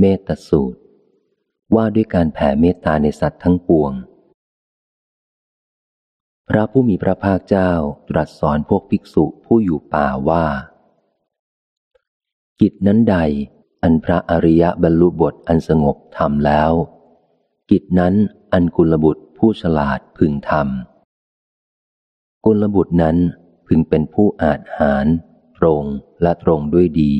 เมตตสูตร ว่าด้วยการแผ่เมตตาในสัตว์ทั้งปวง พระผู้มีพระภาคเจ้าตรัสสอนพวกภิกษุผู้อยู่ป่าว่า กิจนั้นใด อันพระอริยบรรลุบทอันสงบทำแล้ว กิจนั้นอันกุลบุตรผู้ฉลาดพึงทำกุลบุตรนั้นพึงเป็นผู้อาจหาร ตรงและตรงด้วยดี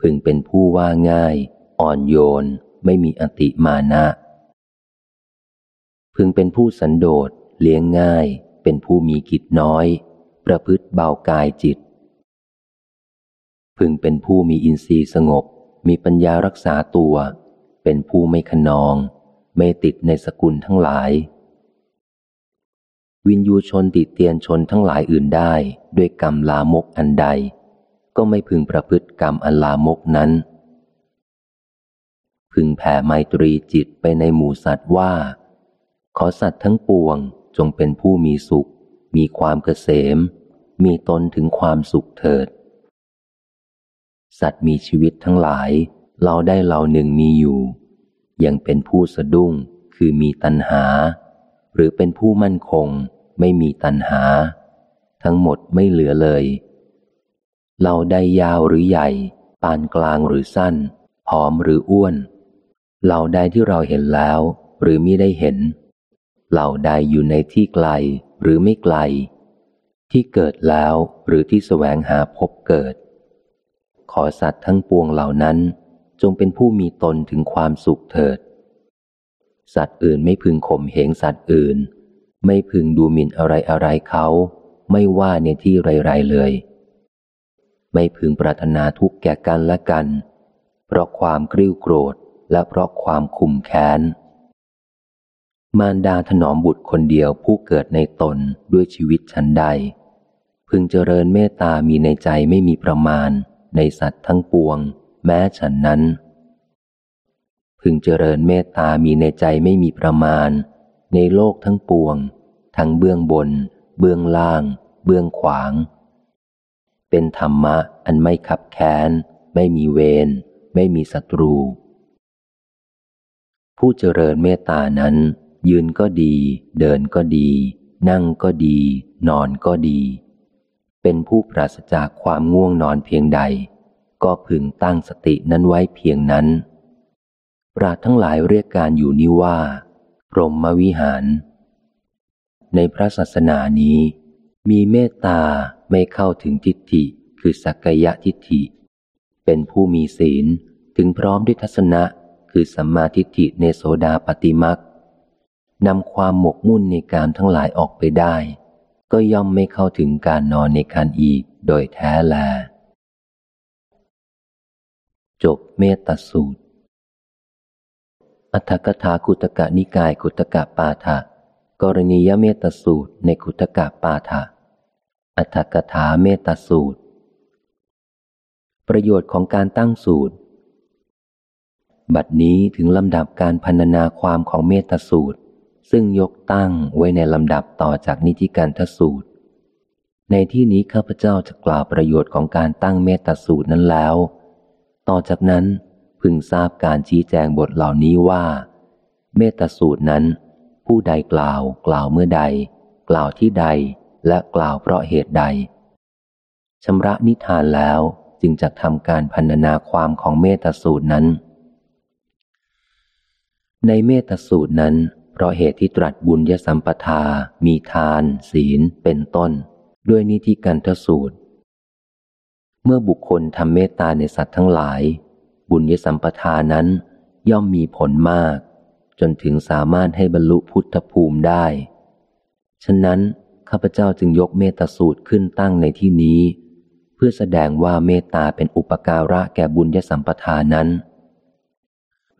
พึงเป็นผู้ว่าง่าย อ่อนโยน ไม่มีอติมานะ พึงเป็นผู้สันโดษเลี้ยงง่าย เป็นผู้มีกิจน้อย ประพฤติเบากายจิต พึงเป็นผู้มีอินทรีย์สงบ มีปัญญารักษาตัว เป็นผู้ไม่ขนอง ไม่ติดในสกุลทั้งหลาย วินยูชนติเตียนชนทั้งหลายอื่นได้ด้วยกรรมลามกอันใด ก็ไม่พึงประพฤติกรรมอันลามกนั้น พึงแผ่ไมตรีจิตไปในหมู่สัตว์ว่า ขอสัตว์ทั้งปวงจงเป็นผู้มีสุข มีความเกษม มีตนถึงความสุขเถิด สัตว์มีชีวิตทั้งหลายเราได้เราหนึ่งมีอยู่ ยังเป็นผู้สะดุ้งคือมีตัณหา หรือเป็นผู้มั่นคง ไม่มีตัณหา ทั้งหมดไม่เหลือเลย เราได้ยาวหรือใหญ่ ปานกลางหรือสั้น ผอมหรืออ้วนเราได้ที่เราเห็นแล้ว หรือมิได้เห็น เหล่าใดอยู่ในที่ไกลหรือไม่ไกล ที่เกิดแล้วหรือที่แสวงหาพบเกิด ขอสัตว์ทั้งปวงเหล่านั้น จงเป็นผู้มีตนถึงความสุขเถิด สัตว์อื่นไม่พึงข่มเหงสัตว์อื่น ไม่พึงดูหมิ่นอะไรอะไรเขา ไม่ว่าในที่ไรๆเลย ไม่พึงปรารถนาทุกข์แก่กันและกัน เพราะความกริ้วโกรธและเพราะความขุมแค้น มารดาถนอมบุตรคนเดียวผู้เกิดในตนด้วยชีวิตชั้นใด พึงเจริญเมตตามีในใจไม่มีประมาณ ในสัตว์ทั้งปวง แม้ฉันนั้น พึงเจริญเมตตามีในใจไม่มีประมาณ ในโลกทั้งปวง ทั้งเบื้องบน เบื้องล่าง เบื้องขวาง เป็นธรรมะอันไม่ขับแค้น ไม่มีเวร ไม่มีศัตรู ผู้เจริญเมตตานั้น ยืนก็ดี เดินก็ดี นั่งก็ดี นอนก็ดี เป็นผู้ปราศจากความง่วงนอนเพียงใด ก็พึงตั้งสตินั้นไว้เพียงนั้น ปราทั้งหลายเรียกการอยู่นี้ว่า พรหมวิหาร ในพระศาสนานี้ มีเมตตา ไม่เข้าถึงทิฏฐิคือสักยะทิฏฐิ เป็นผู้มีศีลถึงพร้อมด้วยทัศนะคือสัมมาทิฏฐิในโสดาปฏิมักนำความหมกมุ่นในการทั้งหลายออกไปได้ ก็ย่อมไม่เข้าถึงการนอนในคันอีกโดยแท้แล จบเมตตสูตร อัธกถาคุตกะนิกายคุตกะปาฐะกรณียเมตสูตรในคุตกะปาฐะ อัธกถาเมตสูตร ประโยชน์ของการตั้งสูตร บัดนี้ถึงลำดับการพันนาความของเมตสูตร ซึ่งยกตั้งไว้ในลำดับต่อจากนิธิการทสูตร ในที่นี้ข้าพเจ้าจะกล่าวประโยชน์ของการตั้งเมตสูตรนั้นแล้ว ต่อจากนั้นพึงทราบการชี้แจงบทเหล่านี้ว่า เมตสูตรนั้น ผู้ใดกล่าวกล่าวเมื่อใด กล่าวที่ใด และกล่าวเพราะเหตุใดชำระนิทานแล้วจึงจะทำการพันนาความของเมตสูตรนั้น ในเมตสูตรนั้น เพราะเหตุที่ตรัสบุญยสัมปทา มีทาน ศีล เป็นต้น ด้วยนิธิกันทสูตร เมื่อบุคคลทำเมตตาในสัตว์ทั้งหลาย บุญยสัมปทานั้นย่อมมีผลมาก จนถึงสามารถให้บรรลุพุทธภูมิได้ ฉะนั้น ข้าพเจ้าจึงยกเมตตาสูตรขึ้นตั้งในที่นี้ เพื่อแสดงว่าเมตตาเป็นอุปการะแก่บุญยสัมปทานั้น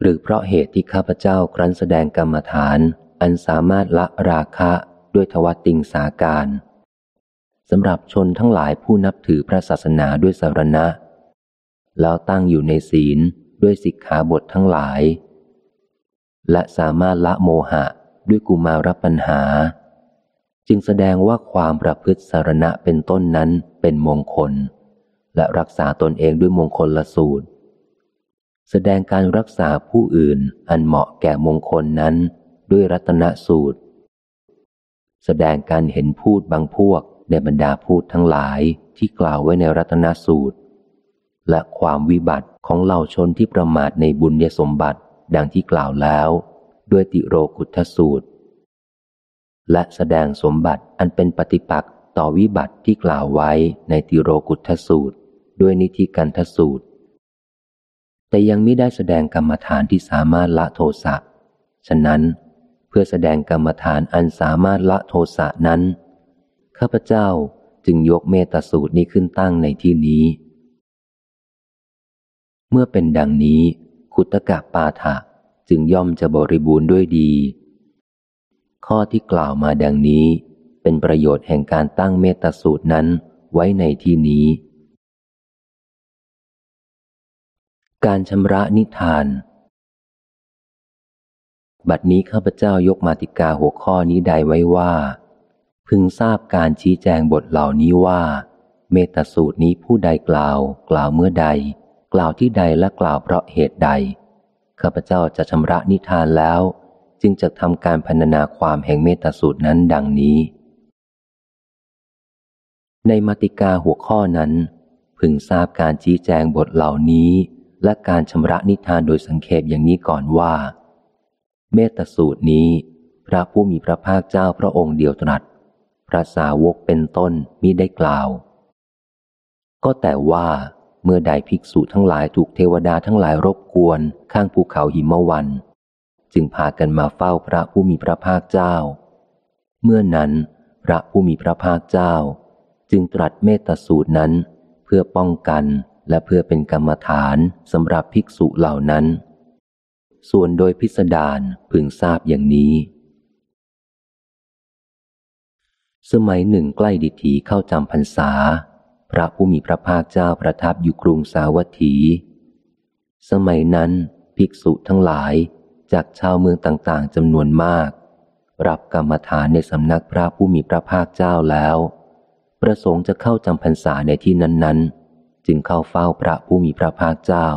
หรือเพราะเหตุที่ข้าพเจ้าครั้นแสดงกรรมฐาน อันสามารถละราคะด้วยทวติงสาการสำหรับชนทั้งหลายผู้นับถือพระศาสนาด้วยสารณะ แล้วตั้งอยู่ในศีลด้วยสิกขาบททั้งหลาย และสามารถละโมหะด้วยกุมารปัญหา จึงแสดงว่าความประพฤติสารณะเป็นต้นนั้นเป็นมงคล และรักษาตนเองด้วยมงคลละสูตร แสดงการรักษาผู้อื่นอันเหมาะแก่มงคลนั้นด้วยรัตนสูตร แสดงการเห็นพูดบางพวกในบรรดาพูดทั้งหลายที่กล่าวไว้ในรัตนสูตร และความวิบัติของเหล่าชนที่ประมาทในบุญยสมบัติดังที่กล่าวแล้ว ด้วยติโรกุทสูตร และแสดงสมบัติอันเป็นปฏิปักษ์ต่อวิบัติที่กล่าวไว้ในติโรกุทสูตร ด้วยนิธิกันทสูตร แต่ยังไม่ได้แสดงกรรมฐานที่สามารถละโทสะ ฉะนั้นเพื่อแสดงกรรมฐานอันสามารถละโทสะนั้น ข้าพเจ้าจึงยกเมตสูตรนี้ขึ้นตั้งในที่นี้ เมื่อเป็นดังนี้คุตกะปาฐะจึงย่อมจะบริบูรณ์ด้วยดี ข้อที่กล่าวมาดังนี้ เป็นประโยชน์แห่งการตั้งเมตสูตรนั้นไว้ในที่นี้ การชำระนิทาน บัดนี้ข้าพเจ้ายกมาติกาหัวข้อนี้ใดไว้ว่า พึงทราบการชี้แจงบทเหล่านี้ว่า เมตสูตรนี้ผู้ใดกล่าว กล่าวเมื่อใด กล่าวที่ใดและกล่าวเพราะเหตุใดข้าพเจ้าจะชำระนิทานแล้ว จึงจะทำการพรรณนาความแห่งเมตสูตรนั้นดังนี้ ในมติกาหัวข้อนั้น พึงทราบการชี้แจงบทเหล่านี้ และการชำระนิทานโดยสังเขปอย่างนี้ก่อนว่า เมตสูตรนี้ พระผู้มีพระภาคเจ้าพระองค์เดียวตรัส พระสาวกเป็นต้นมิได้กล่าว ก็แต่ว่าเมื่อใดภิกษุทั้งหลายถูกเทวดาทั้งหลายรบกวนข้างภูเขาหิมะวัน จึงพากันมาเฝ้าพระผู้มีพระภาคเจ้า เมื่อนั้นพระผู้มีพระภาคเจ้า จึงตรัสเมตสูตรนั้นเพื่อป้องกันและเพื่อเป็นกรรมฐานสำหรับภิกษุเหล่านั้น ส่วนโดยพิสดารพึงทราบอย่างนี้ สมัยหนึ่งใกล้ดิถีเข้าจำพรรษา พระผู้มีพระภาคเจ้าประทับอยู่กรุงสาวัตถี สมัยนั้นภิกษุทั้งหลาย จากชาวเมืองต่างๆจำนวนมาก รับกรรมฐานในสำนักพระผู้มีพระภาคเจ้าแล้ว ประสงค์จะเข้าจำพรรษาในที่นั้นๆ จึงเข้าเฝ้าพระผู้มีพระภาคเจ้า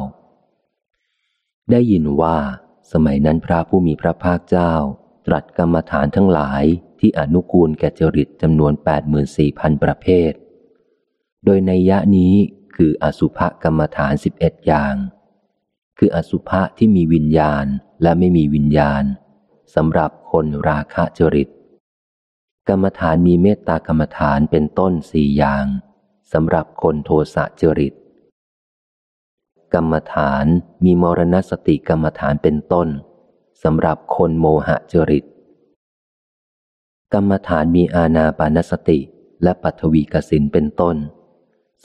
ได้ยินว่า สมัยนั้นพระผู้มีพระภาคเจ้า ตรัสกรรมฐานทั้งหลายที่อนุกูลแก่จริตจำนวน 84,000 ประเภท โดยในยะนี้คืออสุภกรรมฐาน 11 อย่าง คืออสุภะที่มีวิญญาณและไม่มีวิญญาณสำหรับคนราคะจริต กรรมฐานมีเมตตากรรมฐานเป็นต้นสี่อย่างสำหรับคนโทสะจริต กรรมฐานมีมรณสติกรรมฐานเป็นต้นสำหรับคนโมหะจริต กรรมฐานมีอาณาปานสติและปัทวีกสินเป็นต้น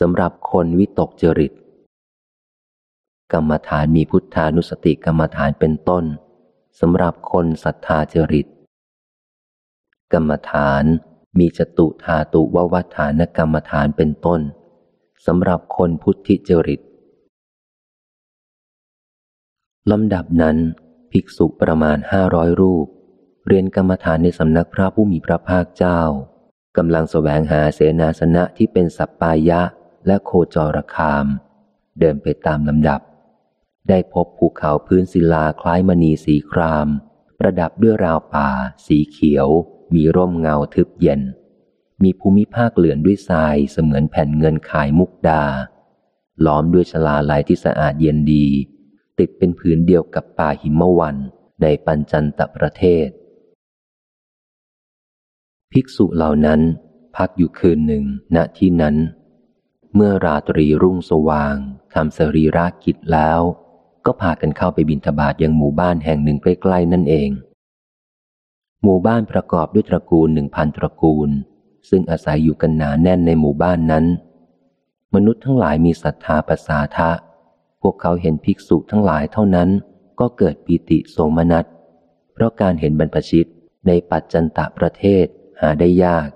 สำหรับคนวิตกจริต กรรมฐานมีพุทธานุสติกรรมฐานเป็นต้นสำหรับคนศรัทธาจริต กรรมฐานมีจตุธาตุววัฏานกรรมฐานเป็นต้นสำหรับคนพุทธิจริตลำดับนั้น ภิกษุประมาณห้าร้อยรูป เรียนกรรมฐานในสำนักพระผู้มีพระภาคเจ้ากำลังแสวงหาเสนาสนะที่เป็นสัปปายะและโคจรคาม เดินไปตามลำดับ ได้พบภูเขาพื้นศิลาคล้ายมณีสีคราม ประดับด้วยราวป่า สีเขียว มีร่มเงาทึบเย็น มีภูมิภาคเหลือนด้วยทรายเสมือนแผ่นเงินขายมุกดา ล้อมด้วยชลาลายที่สะอาดเย็นดี ติดเป็นผืนเดียวกับป่าหิมวันในปัญจันตประเทศ ภิกษุเหล่านั้นพักอยู่คืนหนึ่งณที่นั้น เมื่อราตรีรุ่งสว่างทำสรีรากิจแล้ว ก็พากันเข้าไปบินทบาทยังหมู่บ้านแห่งหนึ่งใกล้ๆนั่นเอง หมู่บ้านประกอบด้วยตระกูลหนึ่งพันตระกูล ซึ่งอาศัยอยู่กันหนาแน่นในหมู่บ้านนั้น มนุษย์ทั้งหลายมีศรัทธาภาษาทะ พวกเขาเห็นภิกษุทั้งหลายเท่านั้นก็เกิดปีติโสมนัส เพราะการเห็นบรรพชิตในปัจจันตะประเทศหาได้ยาก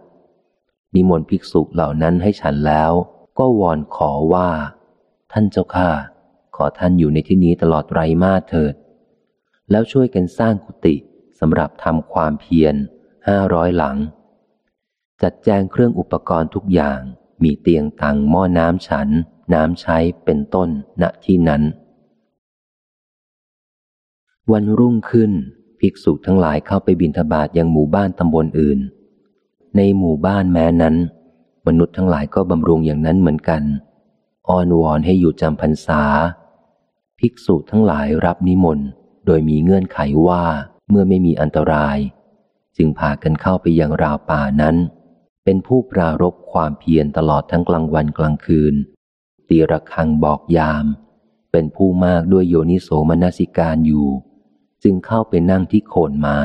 นิมนต์ภิกษุเหล่านั้นให้ฉันแล้ว ก็วอนขอว่า ท่านเจ้าข้า ขอท่านอยู่ในที่นี้ตลอดไรมาเถิด แล้วช่วยกันสร้างกุฏิสำหรับทำความเพียรห้าร้อยหลัง จัดแจงเครื่องอุปกรณ์ทุกอย่าง มีเตียงตังหม้อน้ำฉัน น้ำใช้เป็นต้นณที่นั้น วันรุ่งขึ้น ภิกษุทั้งหลายเข้าไปบิณฑบาตยังหมู่บ้านตำบลอื่น ในหมู่บ้านแม้นั้น มนุษย์ทั้งหลายก็บำรุงอย่างนั้นเหมือนกัน อ้อนวอนให้อยู่จำพรรษา ภิกษุทั้งหลายรับนิมนต์ โดยมีเงื่อนไขว่าเมื่อไม่มีอันตราย จึงพากันเข้าไปยังราวป่านั้น เป็นผู้ปรารบความเพียรตลอดทั้งกลางวันกลางคืน ตีระฆังบอกยาม เป็นผู้มากด้วยโยนิโสมนสิการอยู่ จึงเข้าไปนั่งที่โคนไม้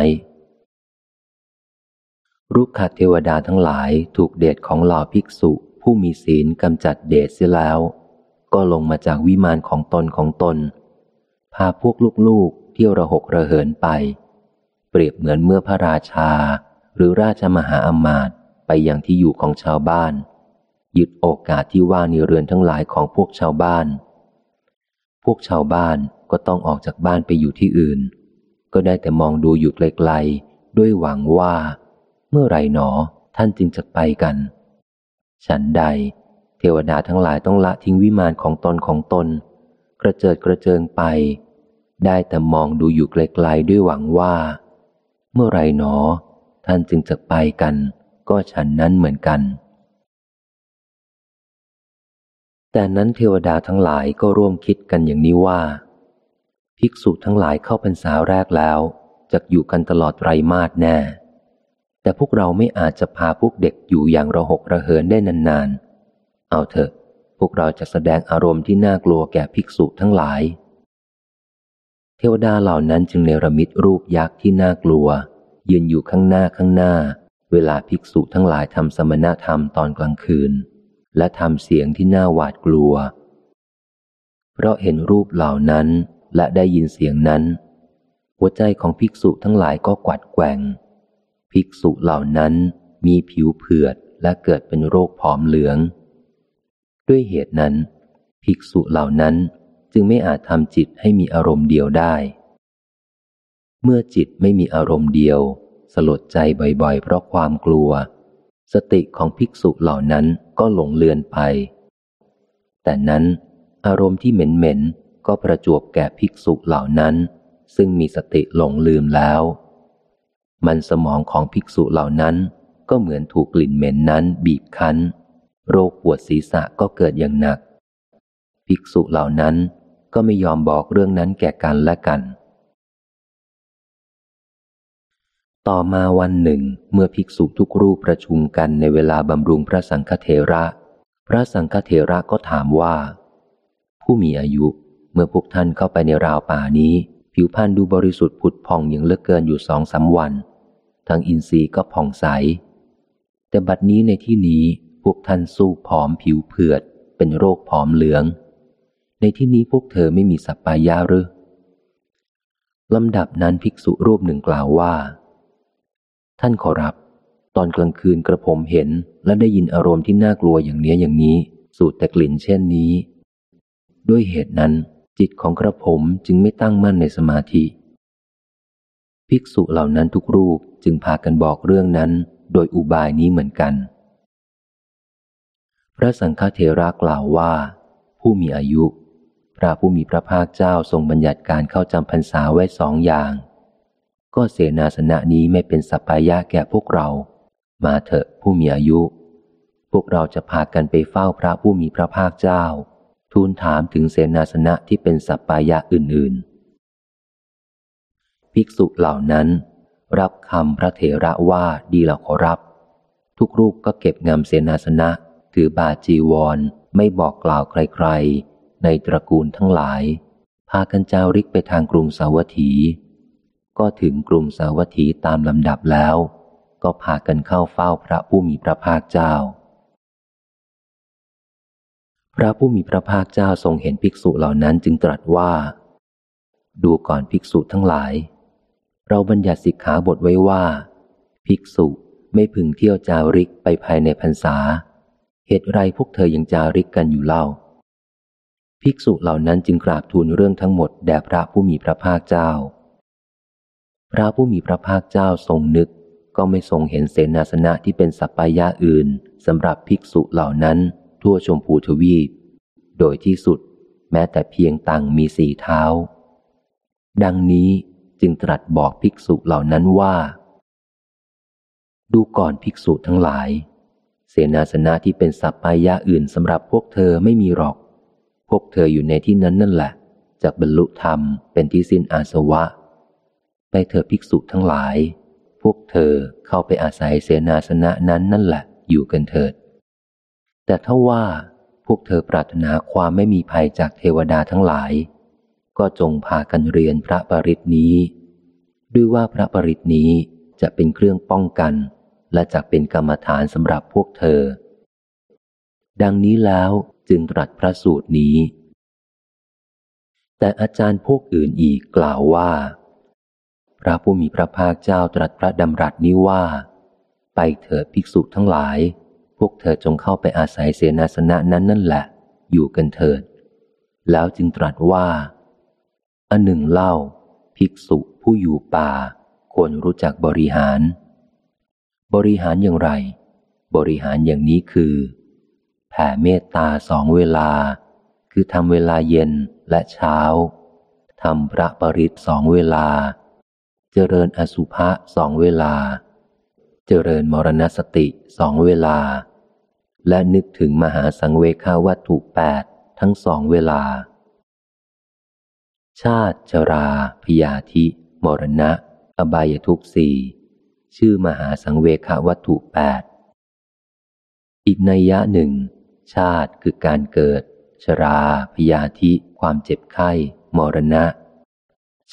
รูปขัดเทวดาทั้งหลายถูกเดชของเหล่อภิกษุผู้มีศีลกำจัดเดชเสียแล้ว ก็ลงมาจากวิมานของตนของตน พาพวกลูกๆเที่ยวระหกระเหินไป เปรียบเหมือนเมื่อพระราชา หรือราชมหาอมาตย์ไปยังที่อยู่ของชาวบ้าน ยึดโอกาสที่ว่าในเรือนทั้งหลายของพวกชาวบ้าน พวกชาวบ้านก็ต้องออกจากบ้านไปอยู่ที่อื่น ก็ได้แต่มองดูอยู่ไกลๆด้วยหวังว่า เมื่อไรหนอท่านจึงจะไปกัน ฉันใด เทวดาทั้งหลายต้องละทิ้งวิมานของตนของตน กระเจิดกระเจิงไป ได้แต่มองดูอยู่ไกลๆด้วยหวังว่า เมื่อไรหนอ ท่านจึงจะไปกัน ก็ฉันนั้นเหมือนกัน แต่นั้นเทวดาทั้งหลายก็ร่วมคิดกันอย่างนี้ว่า ภิกษุทั้งหลายเข้าพรรษาแรกแล้วจะอยู่กันตลอดไรมาสแน่ แต่พวกเราไม่อาจจะพาพวกเด็กอยู่อย่างระหกระเหินได้นานๆ เอาเถอะ พวกเราจะแสดงอารมณ์ที่น่ากลัวแก่ภิกษุทั้งหลาย เทวดาเหล่านั้นจึงเนรมิตรูปยักษ์ที่น่ากลัว ยืนอยู่ข้างหน้าข้างหน้า เวลาภิกษุทั้งหลายทำสมณธรรมตอนกลางคืน และทำเสียงที่น่าหวาดกลัว เพราะเห็นรูปเหล่านั้นและได้ยินเสียงนั้น หัวใจของภิกษุทั้งหลายก็กวัดแกว่ง ภิกษุเหล่านั้นมีผิวเผือดและเกิดเป็นโรคผอมเหลือง ด้วยเหตุนั้น ภิกษุเหล่านั้นจึงไม่อาจทำจิตให้มีอารมณ์เดียวได้ เมื่อจิตไม่มีอารมณ์เดียว สลดใจบ่อยๆ เพราะความกลัว สติของภิกษุเหล่านั้นก็หลงเลือนไป แต่นั้นอารมณ์ที่เหม็นๆ ก็ประจวบแก่ภิกษุเหล่านั้น ซึ่งมีสติหลงลืมแล้ว มันสมองของภิกษุเหล่านั้นก็เหมือนถูกกลิ่นเหม็นนั้นบีบคั้น โรคปวดศีรษะก็เกิดอย่างหนัก ภิกษุเหล่านั้นก็ไม่ยอมบอกเรื่องนั้นแก่กันและกัน ต่อมาวันหนึ่ง เมื่อภิกษุทุกรูปประชุมกันในเวลาบำรุงพระสังฆเถระ พระสังฆเถระก็ถามว่า ผู้มีอายุเมื่อพวกท่านเข้าไปในราวป่านี้ ผิวพรรณดูบริสุทธิ์ผุดผ่องอย่างเลือกเกินอยู่สองสาวัน ทั้งอินทรีย์ก็ผ่องใส แต่บัดนี้ในที่นี้ วกท่านสู้ผอมผิวเผือด เป็นโรคผอมเหลือง ในที่นี้พวกเธอไม่มีสัปปายาหรือลำดับนั้นภิกษุรูปหนึ่งกล่าวว่า ท่านขอรับ ตอนกลางคืนกระผมเห็นและได้ยินอารมณ์ที่น่ากลัวอย่างเนี้ยอย่างนี้ สูดแต่กลิ่นเช่นนี้ ด้วยเหตุนั้น จิตของกระผมจึงไม่ตั้งมั่นในสมาธิ ภิกษุเหล่านั้นทุกรูปจึงพากันบอกเรื่องนั้น โดยอุบายนี้เหมือนกัน พระสังฆเถระกล่าวว่า ผู้มีอายุ พระผู้มีพระภาคเจ้าทรงบัญญัติการเข้าจำพรรษาไว้สองอย่าง ก็เสนาสนะนี้ไม่เป็นสัปายะแก่พวกเรา มาเถอะผู้มีอายุ พวกเราจะพากันไปเฝ้าพระผู้มีพระภาคเจ้า ทูลถามถึงเสนาสนะที่เป็นสัปายะอื่นๆ ภิกษุเหล่านั้น รับคำพระเถระว่าดีแล้วขอรับ ทุกรูปก็เก็บงำเสนาสนะ ถือบาจีวร ไม่บอกกล่าวใครๆ ในตระกูลทั้งหลาย พากันจาริกไปทางกรุงสาวัตถี ก็ถึงกรุงสาวัตถีตามลำดับแล้ว ก็พากันเข้าเฝ้าพระผู้มีพระภาคเจ้า พระผู้มีพระภาคเจ้าทรงเห็นภิกษุเหล่านั้นจึงตรัสว่า ดูก่อนภิกษุทั้งหลาย เราบัญญัติสิกขาบทไว้ว่า ภิกษุไม่พึงเที่ยวจาริกไปภายในพรรษา เหตุไรพวกเธอยังจาริกกันอยู่เล่า ภิกษุเหล่านั้นจึงกราบทูลเรื่องทั้งหมดแด่พระผู้มีพระภาคเจ้า พระผู้มีพระภาคเจ้าทรงนึกก็ไม่ทรงเห็นเสนาสนะที่เป็นสัปปายะอื่นสำหรับภิกษุเหล่านั้นทั่วชมพูทวีป โดยที่สุดแม้แต่เพียงตังมีสี่เท้า ดังนี้จึงตรัสบอกภิกษุเหล่านั้นว่า ดูก่อนภิกษุทั้งหลาย เสนาสนะที่เป็นสัพพายะอื่นสำหรับพวกเธอไม่มีหรอก พวกเธออยู่ในที่นั้นนั่นแหละจากบรรลุธรรมเป็นที่สิ้นอาสวะ ไปเธอภิกษุทั้งหลาย พวกเธอเข้าไปอาศัยเสนาสนะนั้นนั่นแหละ อยู่กันเถิด แต่ถ้าว่าพวกเธอปรารถนาความไม่มีภัยจากเทวดาทั้งหลาย ก็จงพากันเรียนพระปริตนี้ ด้วยว่าพระปริตนี้จะเป็นเครื่องป้องกัน และจะเป็นกรรมฐานสำหรับพวกเธอ ดังนี้แล้วจึงตรัสพระสูตรนี้ แต่อาจารย์พวกอื่นอีกกล่าวว่า พระผู้มีพระภาคเจ้าตรัสพระดำรัสนี้ว่า ไปเถิดภิกษุทั้งหลาย พวกเธอจงเข้าไปอาศัยเสนาสนะนั้นนั่นแหละ อยู่กันเถิด แล้วจึงตรัสว่าอันหนึ่งเล่า ภิกษุผู้อยู่ป่าควรรู้จักบริหาร บริหารอย่างไร บริหารอย่างนี้คือ แผ่เมตตาสองเวลา คือทำเวลาเย็นและเช้าทำพระปริตสองเวลา เจริญอสุภะสองเวลา เจริญมรณสติสองเวลา และนึกถึงมหาสังเวคาวัตถุแปดทั้งสองเวลา ชาติชรา พยาธิ มรณะ อบายทุกสี่ ชื่อมหาสังเวควัตถุแปดอีกนัยยะหนึ่ง ชาติคือการเกิด ชราพยาธิความเจ็บไข้ มรณะ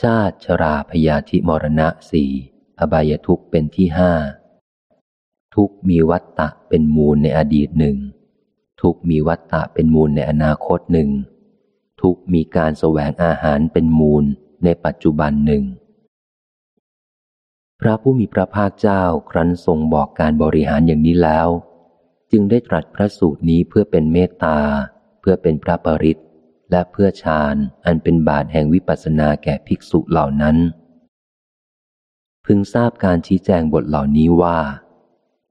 ชาติชราพยาธิมรณะสี่อบายทุกเป็นที่ห้าทุกมีวัตตะเป็นมูลในอดีตหนึ่ง ทุกมีวัตตะเป็นมูลในอนาคตหนึ่ง ทุกมีการแสวงอาหารเป็นมูลในปัจจุบันหนึ่ง พระผู้มีพระภาคเจ้าครั้นทรงบอกการบริหารอย่างนี้แล้ว จึงได้ตรัสพระสูตรนี้เพื่อเป็นเมตตา เพื่อเป็นพระปริตและเพื่อฌานอันเป็นบาทแห่งวิปัสสนาแก่ภิกษุเหล่านั้น พึงทราบการชี้แจงบทเหล่านี้ว่า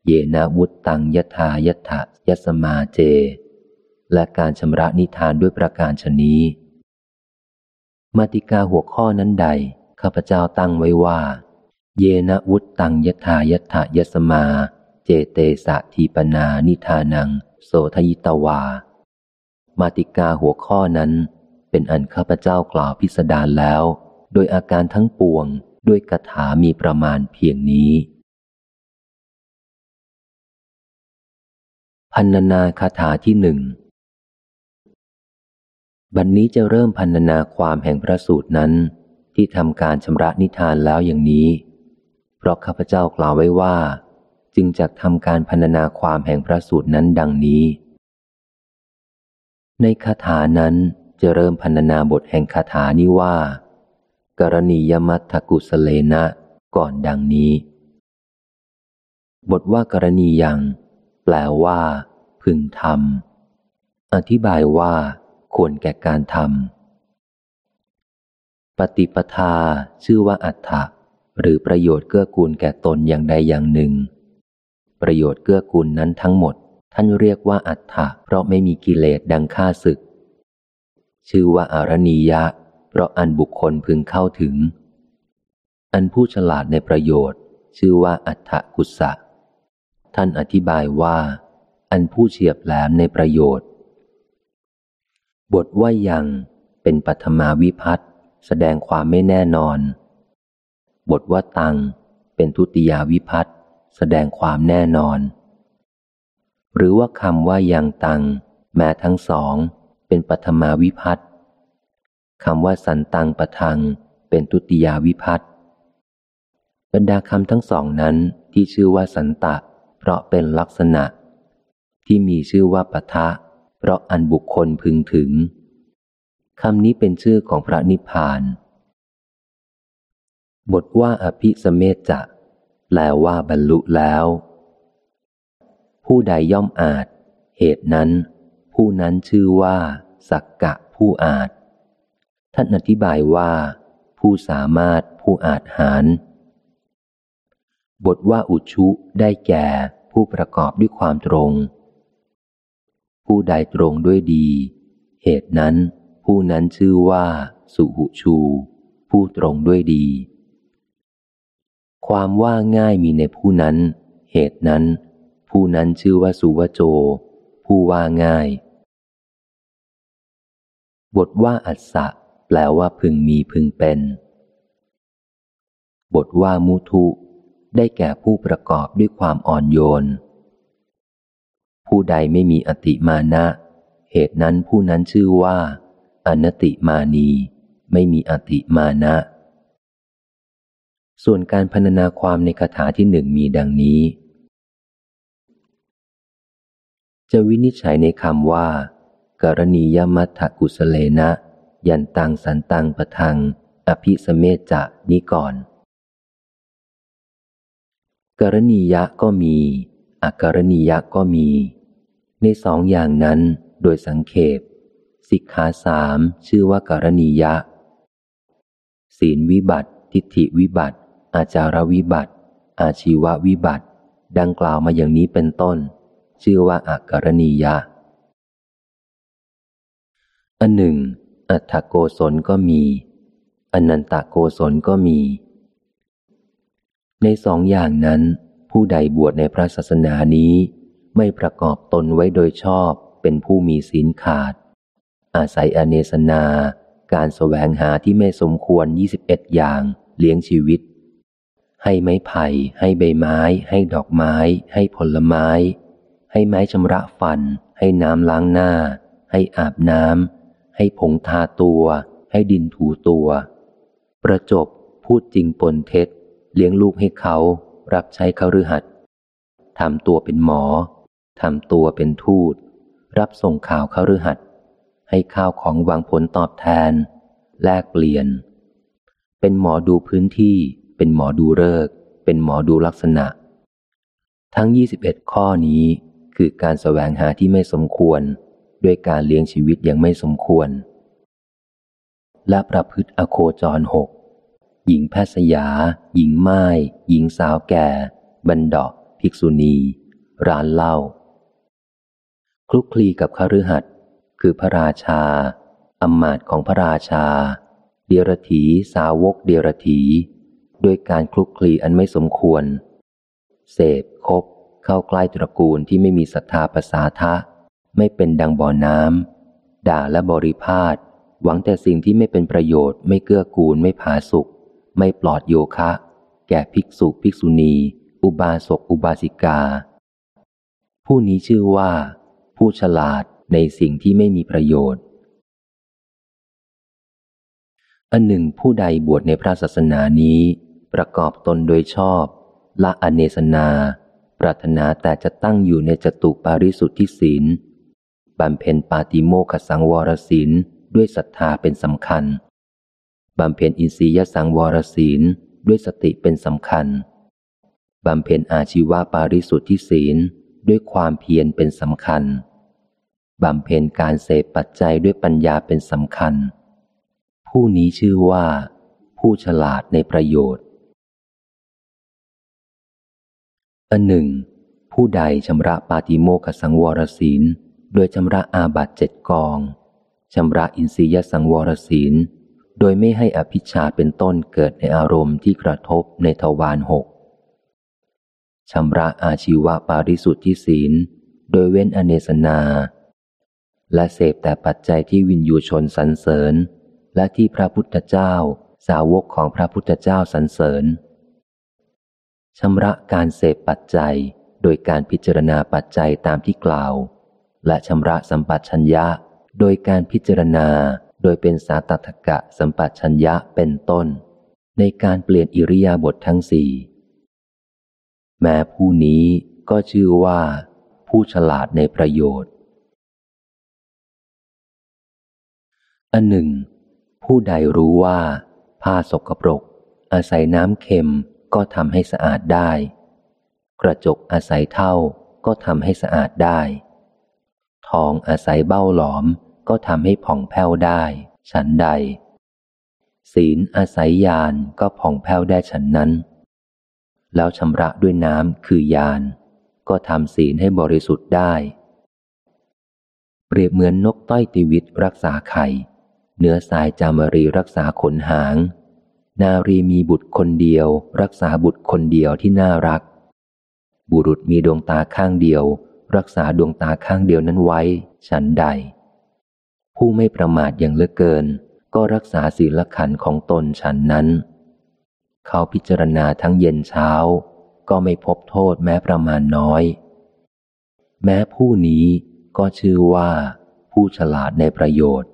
เยนาวุตตังยถายถะยสมาเจ และการชำระนิทานด้วยประการชนี้ มาติกาหัวข้อนั้นใด ข้าพเจ้าตั้งไว้ว่า เยนะวุตตังยถายถะยสมา เจเตสะทีปนานิทานัง โสทยิตวา มาติกาหัวข้อนั้น เป็นอันข้าพเจ้ากล่าวพิสดารแล้ว โดยอาการทั้งปวงด้วยกถามีประมาณเพียงนี้ พันนาคาถาที่หนึ่งบัดนนี้จะเริ่มพันนาความแห่งพระสูตรนั้น ที่ทำการชำระนิทานแล้วอย่างนี้ เพราะข้าพเจ้ากล่าวไว้ว่า จึงจะทำการพันนาความแห่งพระสูตรนั้นดังนี้ ในคาถานั้นจะเริ่มพันนาบทแห่งคาถานี้ว่า กรณียมัตถกุสเลนะก่อนดังนี้ บทว่ากรณียัง แปลว่า พึงทำอธิบายว่า ควรแก่การทำปฏิปทาชื่อว่าอัฏฐะ หรือประโยชน์เกื้อกูลแก่ตนอย่างใดอย่างหนึ่ง ประโยชน์เกื้อกูลนั้นทั้งหมด ท่านเรียกว่าอัฏฐะเพราะไม่มีกิเลสดังฆ่าศึก ชื่อว่าอารณียะ เพราะอันบุคคลพึงเข้าถึง อันผู้ฉลาดในประโยชน์ ชื่อว่าอัฏฐกุศะท่านอธิบายว่า อันผู้เฉียบแหลมในประโยชน์ บทว่ายังเป็นปัทมาวิพัตแสดงความไม่แน่นอน บทว่าตัง เป็นทุติยาวิพัตแสดงความแน่นอน หรือว่าคำว่ายังตัง แม้ทั้งสอง เป็นปัทมาวิพัตคำว่าสันตังปะทัง เป็นทุติยาวิพัตบรรดาคำทั้งสองนั้นที่ชื่อว่าสันตะ เพราะเป็นลักษณะ ที่มีชื่อว่าปะทะ เพราะอันบุคคลพึงถึงคำนี้เป็นชื่อของพระนิพพาน บทว่าอภิสเมจะแปลว่าบรรลุแล้ว ผู้ใดย่อมอาจ เหตุนั้น ผู้นั้นชื่อว่า สักกะผู้อาจ ท่านอธิบายว่า ผู้สามารถผู้อาจหารบทว่าอุชุได้แก่ผู้ประกอบด้วยความตรง ผู้ใดตรงด้วยดี เหตุนั้น ผู้นั้นชื่อว่า สุหุชูผผู้ตรงด้วยดี ความว่าง่ายมีในผู้นั้น เหตุนั้น ผู้นั้นชื่อว่าสุวโจ ผู้ว่าง่าย บทว่าอัศสะแปลว่าพึงมีพึงเป็น บทว่ามุทุ ได้แก่ผู้ประกอบด้วยความอ่อนโยน ผู้ใดไม่มีอติมานะ เหตุนั้นผู้นั้นชื่อว่า อนติมานี ไม่มีอติมานะ ส่วนการพรรณนาความในคาถาที่หนึ่งมีดังนี้ จะวินิจฉัยในคำว่า กรณียมัตถกุสเลนะ ยันตังสันตังปะทัง อภิสเมจะนี้ก่อน กรณียะก็มีอการณียะก็มี ในสองอย่างนั้นโดยสังเขปสิกขาสามชื่อว่าการณียะ ศีลวิบัติ ทิฏฐิวิบัติ อาจารวิบัติ อาชีววิบัติ ดังกล่าวมาอย่างนี้เป็นต้น ชื่อว่าอากรณียะ อันหนึ่ง อัฏฐโกศลก็มี อนันตโกศลก็มี ในสองอย่างนั้น ผู้ใดบวชในพระศาสนานี้ ไม่ประกอบตนไว้โดยชอบเป็นผู้มีศีลขาด อาศัยอเนสนา การแสวงหาที่ไม่สมควรยี่สิบเอ็ดอย่างเลี้ยงชีวิต ให้ไม้ไผ่ ให้ใบไม้ ให้ดอกไม้ ให้ผลไม้ ให้ไม้ชำระฟัน ให้น้ำล้างหน้า ให้อาบน้ำ ให้ผงทาตัว ให้ดินถูตัว ประจบ พูดจริงปนเท็จ เลี้ยงลูกให้เขา รับใช้เขาฤหัสทำตัวเป็นหมอ ทำตัวเป็นทูต รับส่งข่าวเขาฤหัส ให้ข้าวของวางผลตอบแทน แลกเปลี่ยน เป็นหมอดูพื้นที่ เป็นหมอดูเลิกเป็นหมอดูลักษณะ ทั้ง 21 ข้อนี้คือการแสวงหาที่ไม่สมควร ด้วยการเลี้ยงชีวิตยังไม่สมควร และประพฤติอโคจรหกหญิงแพทย์สยา หญิงไม้หญิงสาวแก่ บันดาภิกษุณี ร้านเหล้าคลุกคลีกับคฤหัสคือพระราชาอำมาตย์ของพระราชา เดียรถีสาวกเดียรถี ด้วยการคลุกคลีอันไม่สมควร เสพคบเข้าใกล้ตระกูลที่ไม่มีศรัทธาภาษาทะ ไม่เป็นดังบ่อน้ำด่าและบริพาทหวังแต่สิ่งที่ไม่เป็นประโยชน์ไม่เกื้อกูลไม่ผาสุขไม่ปลอดโยคะ แก่ภิกษุภิกษุณี อุบาสกอุบาสิกา ผู้นี้ชื่อว่า ผู้ฉลาดในสิ่งที่ไม่มีประโยชน์ อันหนึ่งผู้ใดบวชในพระศาสนานี้ ประกอบตนโดยชอบ ละอเนสนา ปรารถนาแต่จะตั้งอยู่ในจตุปาริสุทธิศีลบำเพ็ญปาติโมขสังวรศีลด้วยศรัทธาเป็นสำคัญบำเพ็ญอินทรียสังวรศีลด้วยสติเป็นสำคัญบำเพ็ญอาชีวะปาริสุทธิศีลด้วยความเพียรเป็นสำคัญบำเพ็ญการเสพปัจจัยด้วยปัญญาเป็นสำคัญ ผู้นี้ชื่อว่า ผู้ฉลาดในประโยชน์ อันหนึ่ง ผู้ใดชำระปาติโมกสังวรศีลโดยชำระอาบัตเจ็ดกองชำระอินทรียสังวรศีล โดยไม่ให้อภิชาเป็นต้นเกิดในอารมณ์ที่กระทบในทวารหกชำระอาชีวะปาริสุทธิศีล โดยเว้นอเนสนา และเสพแต่ปัจจัยที่วินยูชนสรรเสริญ และที่พระพุทธเจ้า สาวกของพระพุทธเจ้าสรรเสริญ ชำระการเสพปัจจัยโดยการพิจารณาปัจจัยตามที่กล่าว และชำระสัมปัชัญญะ โดยการพิจารณาโดยเป็นสาตัทกะสัมปัชัญญะเป็นต้น ในการเปลี่ยนอิริยาบถททั้งสี่แม้ผู้นี้ก็ชื่อว่า ผู้ฉลาดในประโยชน์อันหนึ่ง ผู้ใดรู้ว่า ผ้าสกปรก อาศัยน้ำเค็ม ก็ทำให้สะอาดได้ กระจกอาศัยเท่าก็ทำให้สะอาดได้ ทองอาศัยเบ้าหลอมก็ทำให้ผ่องแผ้วได้ ฉันใด ศีลอาศัยยานก็ผ่องแผ้วได้ฉันนั้น แล้วชำระด้วยน้ำคือยาน ก็ทำศีลให้บริสุทธิ์ได้ เปรียบเหมือนนกต้อยติวิตรักษาไข่ เนื้อสายจามรีรักษาขนหาง นารีมีบุตรคนเดียว รักษาบุตรคนเดียวที่น่ารัก บุรุษมีดวงตาข้างเดียว รักษาดวงตาข้างเดียวนั้นไว้ ฉันใด ผู้ไม่ประมาทอย่างเลือเกิน ก็รักษาศีลขันของตนฉันนั้น เขาพิจารณาทั้งเย็นเช้า ก็ไม่พบโทษแม้ประมาณน้อย แม้ผู้นี้ก็ชื่อว่า ผู้ฉลาดในประโยชน์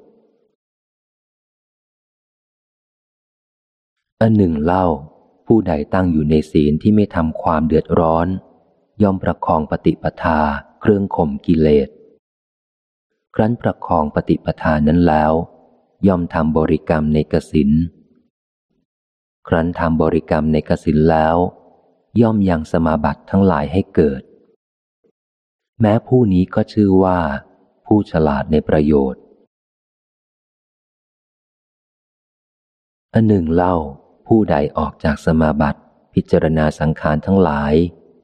อันหนึ่งเล่า ผู้ใดตั้งอยู่ในศีลที่ไม่ทำความเดือดร้อน ย่อมประคองปฏิปทาเครื่องข่มกิเลส ครั้นประคองปฏิปทานั้นแล้ว ย่อมทำบริกรรมในกสินครั้นทำบริกรรมในกสินแล้ว ย่อมยังสมาบัติทั้งหลายให้เกิด แม้ผู้นี้ก็ชื่อว่า ผู้ฉลาดในประโยชน์อันหนึ่งเล่า ผู้ใดออกจากสมาบัติพิจารณาสังขารทั้งหลาย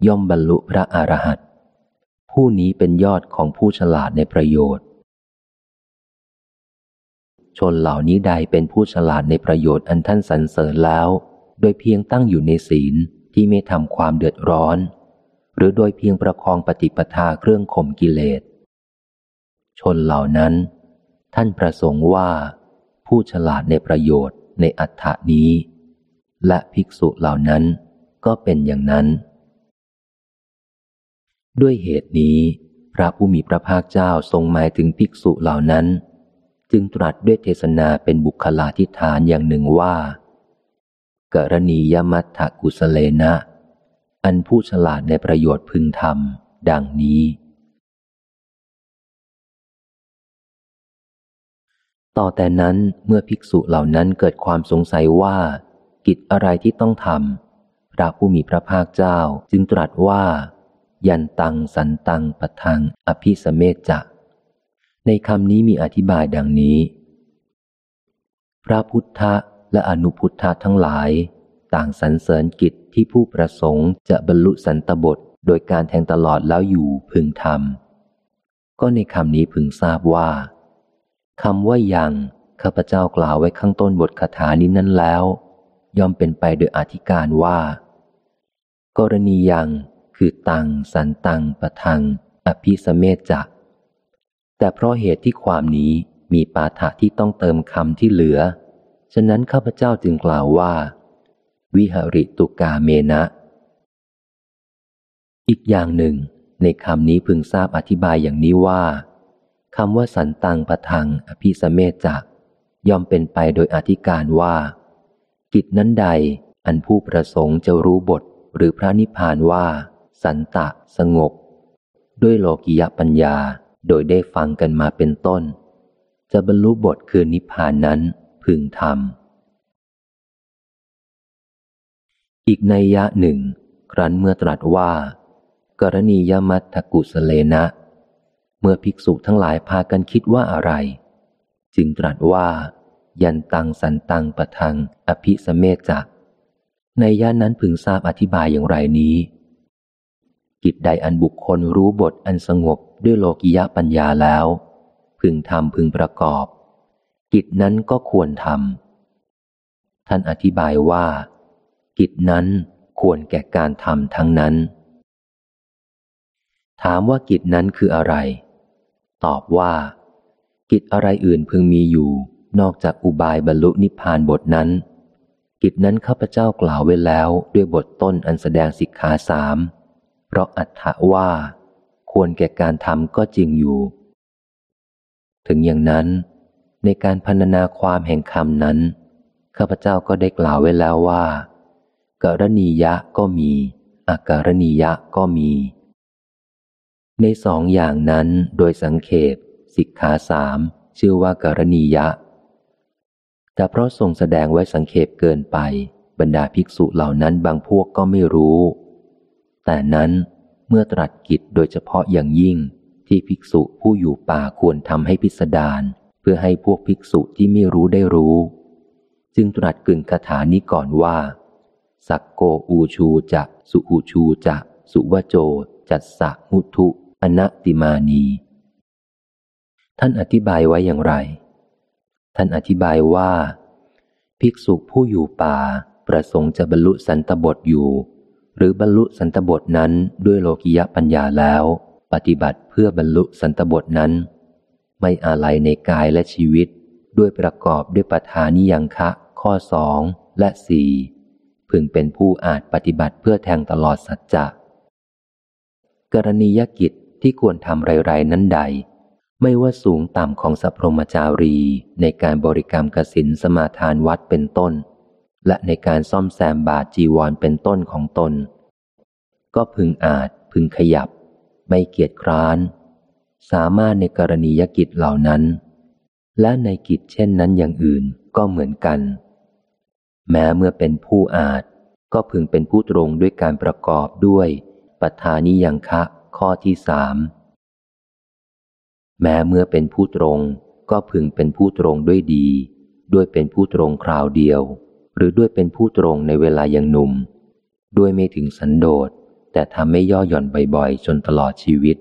ย่อมบรรลุพระอรหันต์ผู้นี้เป็นยอดของผู้ฉลาดในประโยชน์ ชนเหล่านี้ใดเป็นผู้ฉลาดในประโยชน์อันท่านสรรเสริญแล้ว โดยเพียงตั้งอยู่ในศีลที่ไม่ทำความเดือดร้อน หรือโดยเพียงประคองปฏิปทาเครื่องข่มกิเลส ชนเหล่านั้น ท่านประสงค์ว่า ผู้ฉลาดในประโยชน์ในอัฏฐานี้ และภิกษุเหล่านั้นก็เป็นอย่างนั้น ด้วยเหตุนี้ พระผู้มีพระภาคเจ้าทรงหมายถึงภิกษุเหล่านั้น จึงตรัสด้วยเทศนาเป็นบุคลาธิฐานอย่างหนึ่งว่ากรณียมัตถกุสเลนะ อันผู้ฉลาดในประโยชน์พึงทำดังนี้ ต่อแต่นั้นเมื่อภิกษุเหล่านั้นเกิดความสงสัยว่า กิจอะไรที่ต้องทำพระผู้มีพระภาคเจ้าจึงตรัสว่า ยันตังสันตังปะทังอภิสเมจจะ ในคำนี้มีอธิบายดังนี้ พระพุทธและอนุพุทธะทั้งหลาย ต่างสรรเสริญกิจที่ผู้ประสงค์จะบรรลุสันตบทโดยการแทงตลอดแล้วอยู่พึงทำก็ในคำนี้พึงทราบว่าคำว่ายังข้าพเจ้ากล่าวไว้ข้างต้นบทคาถานี้นั้นแล้ว ย่อมเป็นไปโดยอธิการว่า กรณียัง ยันตังสันตังปะทัง อภิสเมจจะแต่เพราะเหตุที่ความนี้มีปาฐะที่ต้องเติมคำที่เหลือ ฉะนั้นข้าพเจ้าจึงกล่าวว่า วิหริตุกาเมนะ อีกอย่างหนึ่ง ในคำนี้พึงทราบอธิบายอย่างนี้ว่าคำว่าสันตังปะทัง อภิสเมจักย่อมเป็นไปโดยอธิการว่า กิจนั้นใด อันผู้ประสงค์จะรู้บทหรือพระนิพพานว่า สันตะสงบ ด้วยโลกิยปัญญาโดยได้ฟังกันมาเป็นต้น จะบรรลุบทคือนิพพานนั้นพึงทำอีกนัยยะหนึ่ง ครั้นเมื่อตรัสว่า กรณียมัตถกุสเลนะ เมื่อภิกษุทั้งหลายพากันคิดว่าอะไร จึงตรัสว่า ยันตังสันตังปะทัง อภิสเมจจะ ในนัยยะนั้นพึงทราบอธิบายอย่างไรนี้ กิจใดอันบุคคลรู้บทอันสงบด้วยโลกิยะปัญญาแล้ว พึงทำพึงประกอบ กิจนั้นก็ควรทำท่านอธิบายว่า กิจนั้นควรแก่การทำทั้งนั้น ถามว่ากิจนั้นคืออะไร ตอบว่า กิจอะไรอื่นพึงมีอยู่ นอกจากอุบายบรรลุนิพพานบทนั้น กิจนั้นข้าพเจ้ากล่าวไว้แล้วด้วยบทต้นอันแสดงสิกขาสามเพราะอัตถะว่า ควรแก่การทำก็จริงอยู่ ถึงอย่างนั้น ในการพรรณนาความแห่งคำนั้น ข้าพเจ้าก็ได้กล่าวไว้แล้วว่า กรณียะก็มีอาการณียะก็มี ในสองอย่างนั้นโดยสังเขปสิกขาสามชื่อว่าการณียะ แต่เพราะทรงแสดงไว้สังเขปเกินไป บรรดาภิกษุเหล่านั้นบางพวกก็ไม่รู้ แต่นั้นเมื่อตรัสกิจโดยเฉพาะอย่างยิ่งที่ภิกษุผู้อยู่ป่าควรทำให้พิสดารเพื่อให้พวกภิกษุที่ไม่รู้ได้รู้ จึงตรัสกึ่งคาถานี้ก่อนว่า สักโกอูชูจะ สุอูชูจะ สุวโจ จัสสะมุทุอนัติมานี ท่านอธิบายไว้อย่างไร ท่านอธิบายว่า ภิกษุผู้อยู่ป่า ประสงค์จะบรรลุสันตบทอยู่ หรือบรรลุสันตบทนั้นด้วยโลกิยปัญญาแล้ว ปฏิบัติเพื่อบรรลุสันตบทนั้น ไม่อาลัยในกายและชีวิต ด้วยประกอบด้วยปัฏฐานิยังคะ ข้อสองและสี่พึงเป็นผู้อาจปฏิบัติเพื่อแทงตลอดสัจจะกรณียกิจที่ควรทำไรๆนั้นใด ไม่ว่าสูงต่ำของสัพพมจารีในการบริกรรมกสินสมาทานวัดเป็นต้น และในการซ่อมแซมบาทจีวรเป็นต้นของตน ก็พึงอาจพึงขยับ ไม่เกียจคร้าน สามารถในกรณียกิจเหล่านั้น และในกิจเช่นนั้นอย่างอื่นก็เหมือนกัน แม้เมื่อเป็นผู้อาจก็พึงเป็นผู้ตรงด้วยการประกอบด้วย ปัฏฐานิยังคะข้อที่สาม แม้เมื่อเป็นผู้ตรง ก็พึงเป็นผู้ตรงด้วยดี ด้วยเป็นผู้ตรงคราวเดียว หรือด้วยเป็นผู้ตรงในเวลายังหนุ่ม ด้วยไม่ถึงสันโดษ แต่ทำไม่ย่อหย่อนบ่อยๆจนตลอดชีวิต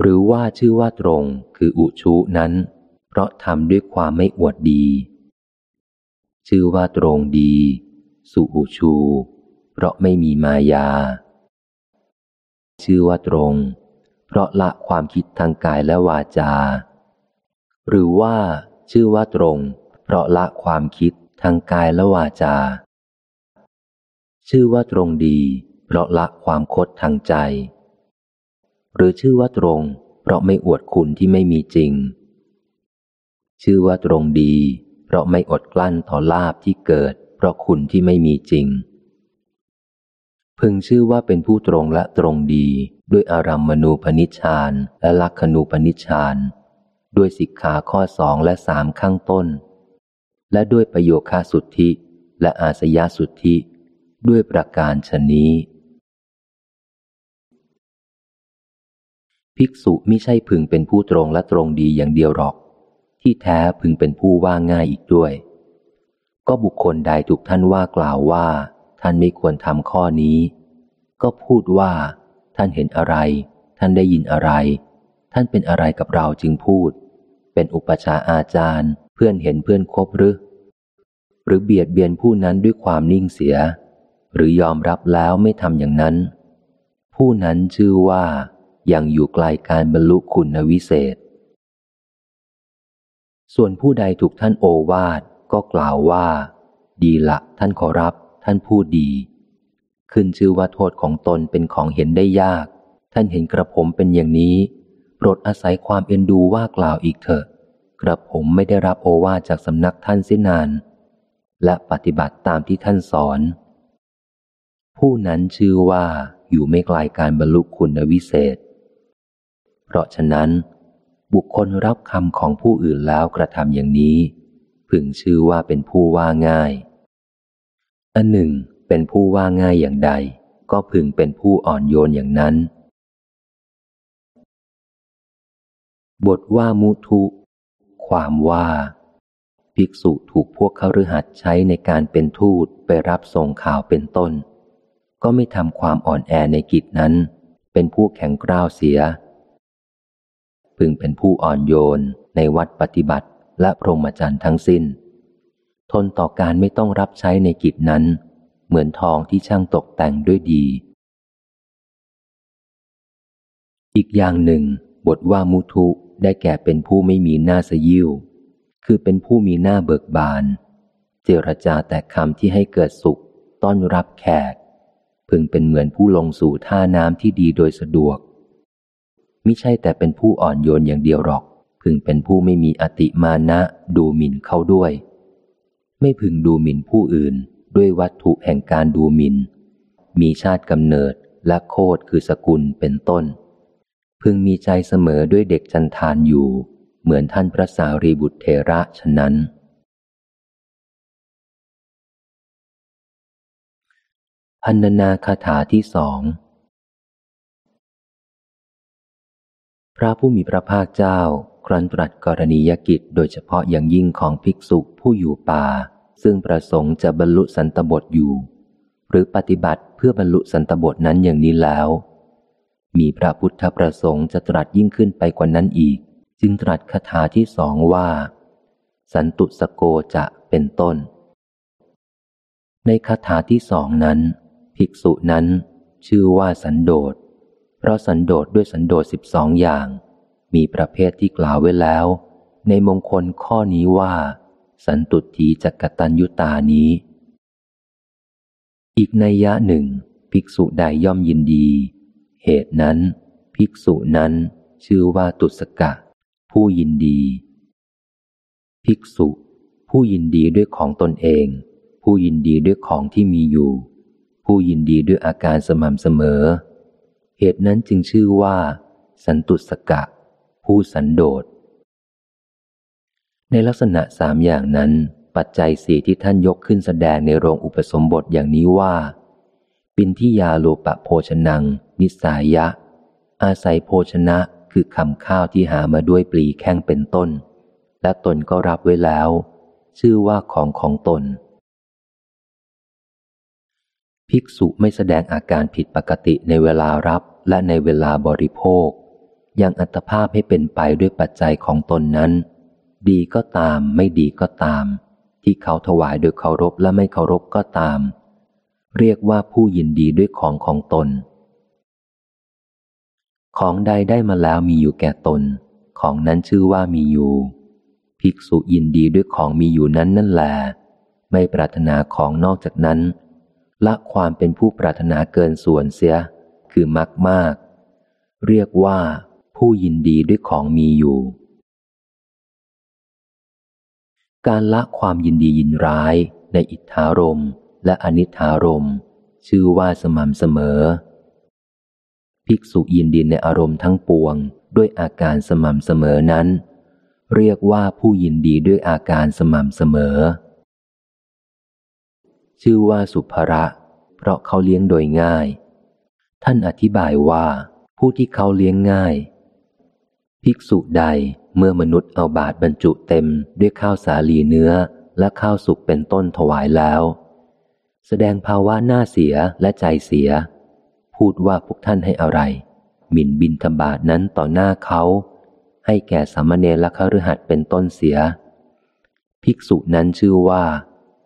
หรือว่าชื่อว่าตรงคืออุชุนั้น เพราะทำด้วยความไม่อวดดี ชื่อว่าตรงดี สุอุชู เพราะไม่มีมายา ชื่อว่าตรง เพราะละความคิดทางกายและวาจา หรือว่าชื่อว่าตรง เพราะละความคิดทางกายและวาจา ชื่อว่าตรงดี เพราะละความคดทางใจ หรือชื่อว่าตรง เพราะไม่อวดคุณที่ไม่มีจริง ชื่อว่าตรงดี เพราะไม่อดกลั้นต่อลาบที่เกิด เพราะคุณที่ไม่มีจริง พึงชื่อว่าเป็นผู้ตรงและตรงดี ด้วยอารัมมณูปนิชฌานและลักขณูปนิชฌานด้วยสิกขาข้อสองและสามข้างต้น และด้วยประโยคาสุทธิและอาสยาสุทธิด้วยประการชนี้ ภิกษุไม่ใช่พึงเป็นผู้ตรงและตรงดีอย่างเดียวหรอก ที่แท้พึงเป็นผู้ว่าง่ายอีกด้วย ก็บุคคลใดถูกท่านว่ากล่าวว่า ท่านไม่ควรทำข้อนี้ ก็พูดว่า ท่านเห็นอะไร ท่านได้ยินอะไร ท่านเป็นอะไรกับเราจึงพูด เป็นอุปชาอาจารย์ เพื่อนเห็นเพื่อนคบหรือ หรือเบียดเบียนผู้นั้นด้วยความนิ่งเสีย หรือยอมรับแล้วไม่ทำอย่างนั้น ผู้นั้นชื่อว่ายังอยู่ไกลการบรรลุคุณวิเศษ ส่วนผู้ใดถูกท่านโอวาดก็กล่าวว่า ดีละท่านขอรับ ท่านพูดดี ขึ้นชื่อว่าโทษของตนเป็นของเห็นได้ยาก ท่านเห็นกระผมเป็นอย่างนี้ โปรดอาศัยความเอ็นดูว่ากล่าวอีกเถอะ กระผมไม่ได้รับโอวาจากสำนักท่านเสียนาน และปฏิบัติตามที่ท่านสอน ผู้นั้นชื่อว่าอยู่ไม่ไกลการบรรลุคุณวิเศษ เพราะฉะนั้น บุคคลรับคำของผู้อื่นแล้วกระทำอย่างนี้ พึงชื่อว่าเป็นผู้ว่าง่ายอันหนึ่ง เป็นผู้ว่าง่ายอย่างใด ก็พึงเป็นผู้อ่อนโยนอย่างนั้น บทว่ามุทุ ความว่า ภิกษุถูกพวกเขาฤหัสใช้ในการเป็นทูตไปรับส่งข่าวเป็นต้น ก็ไม่ทำความอ่อนแอในกิจนั้น เป็นผู้แข็งกร้าวเสีย พึงเป็นผู้อ่อนโยนในวัดปฏิบัติและพรหมจรรย์ทั้งสิ้นทนต่อการไม่ต้องรับใช้ในกิจนั้น เหมือนทองที่ช่างตกแต่งด้วยดี อีกอย่างหนึ่ง บทว่ามุทุได้แก่เป็นผู้ไม่มีหน้าสยิวคือเป็นผู้มีหน้าเบิกบาน เจรจาแต่คำที่ให้เกิดสุข ต้อนรับแขก พึงเป็นเหมือนผู้ลงสู่ท่าน้ำที่ดีโดยสะดวกมิใช่แต่เป็นผู้อ่อนโยนอย่างเดียวหรอก พึงเป็นผู้ไม่มีอติมานะ ดูหมิ่นเข้าด้วย ไม่พึงดูหมิ่นผู้อื่น ด้วยวัตถุแห่งการดูหมิน่น มีชาติกำเนิดและโคดคือสกุลเป็นต้น พึงมีใจเสมอด้วยเด็กจันทานอยู่ เหมือนท่านพระสารีบุตรเทระฉะนั้น พันนาคาถาที่สองพระผู้มีพระภาคเจ้า ครั้นตรัสกรณียกิจโดยเฉพาะอย่างยิ่งของภิกษุผู้อยู่ป่า ซึ่งประสงค์จะบรรลุสันตบทอยู่ หรือปฏิบัติเพื่อบรรลุสันตบทนั้นอย่างนี้แล้ว มีพระพุทธประสงค์จะตรัสยิ่งขึ้นไปกว่านั้นอีก จึงตรัสคาถาที่สองว่า สันตุสโกจะเป็นต้น ในคาถาที่สองนั้น ภิกษุนั้นชื่อว่าสันโดษ เพราะสันโดษด้วยสันโดษสิบสองอย่าง มีประเภทที่กล่าวไว้แล้ว ในมงคลข้อนี้ว่า สันตุทีจักตัญยุตานี้ อีกในยะหนึ่ง ภิกษุใดย่อมยินดี เหตุนั้น ภิกษุนั้นชื่อว่าตุสกะ ผู้ยินดี ภิกษุ ผู้ยินดีด้วยของตนเอง ผู้ยินดีด้วยของที่มีอยู่ ผู้ยินดีด้วยอาการสม่ำเสมอ เหตุนั้นจึงชื่อว่า สันตุสกะ ผู้สันโดษ ในลักษณะสามอย่างนั้น ปัจจัยสี่ที่ท่านยกขึ้นแสดงในโรงอุปสมบทอย่างนี้ว่า ปินที่ยาโลปะโภชนัง นิสายะ อาศัยโภชนะคือคำข้าวที่หามาด้วยปลีแข้งเป็นต้น และตนก็รับไว้แล้ว ชื่อว่าของของตน ภิกษุไม่แสดงอาการผิดปกติในเวลารับและในเวลาบริโภค ยังอัตภาพให้เป็นไปด้วยปัจจัยของตนนั้น ดีก็ตาม ไม่ดีก็ตาม ที่เขาถวายโดยเคารพและไม่เคารพก็ตาม เรียกว่าผู้ยินดีด้วยของของตน ของใดได้มาแล้วมีอยู่แก่ตน ของนั้นชื่อว่ามีอยู่ ภิกษุยินดีด้วยของมีอยู่นั้นนั่นแหละไม่ปรารถนาของนอกจากนั้น ละความเป็นผู้ปรารถนาเกินส่วนเสีย คือมักมาก เรียกว่าผู้ยินดีด้วยของมีอยู่ การละความยินดียินร้ายในอิทธารมและอนิธารม ชื่อว่าสม่ำเสมอ ภิกษุยินดีในอารมณ์ทั้งปวงด้วยอาการสม่ำเสมอนั้น เรียกว่าผู้ยินดีด้วยอาการสม่ำเสมอ ชื่อว่าสุภระ เพราะเขาเลี้ยงโดยง่าย ท่านอธิบายว่า ผู้ที่เขาเลี้ยงง่าย ภิกษุใด เมื่อมนุษย์เอาบาตรบรรจุเต็มด้วยข้าวสาลีเนื้อและข้าวสุกเป็นต้นถวายแล้ว แสดงภาวะหน้าเสียและใจเสีย พูดว่าพวกท่านให้อะไร หมิ่นบินธบาตนั้นต่อหน้าเขา ให้แก่สามเณรและขฤหัสเป็นต้นเสีย ภิกษุนั้นชื่อว่า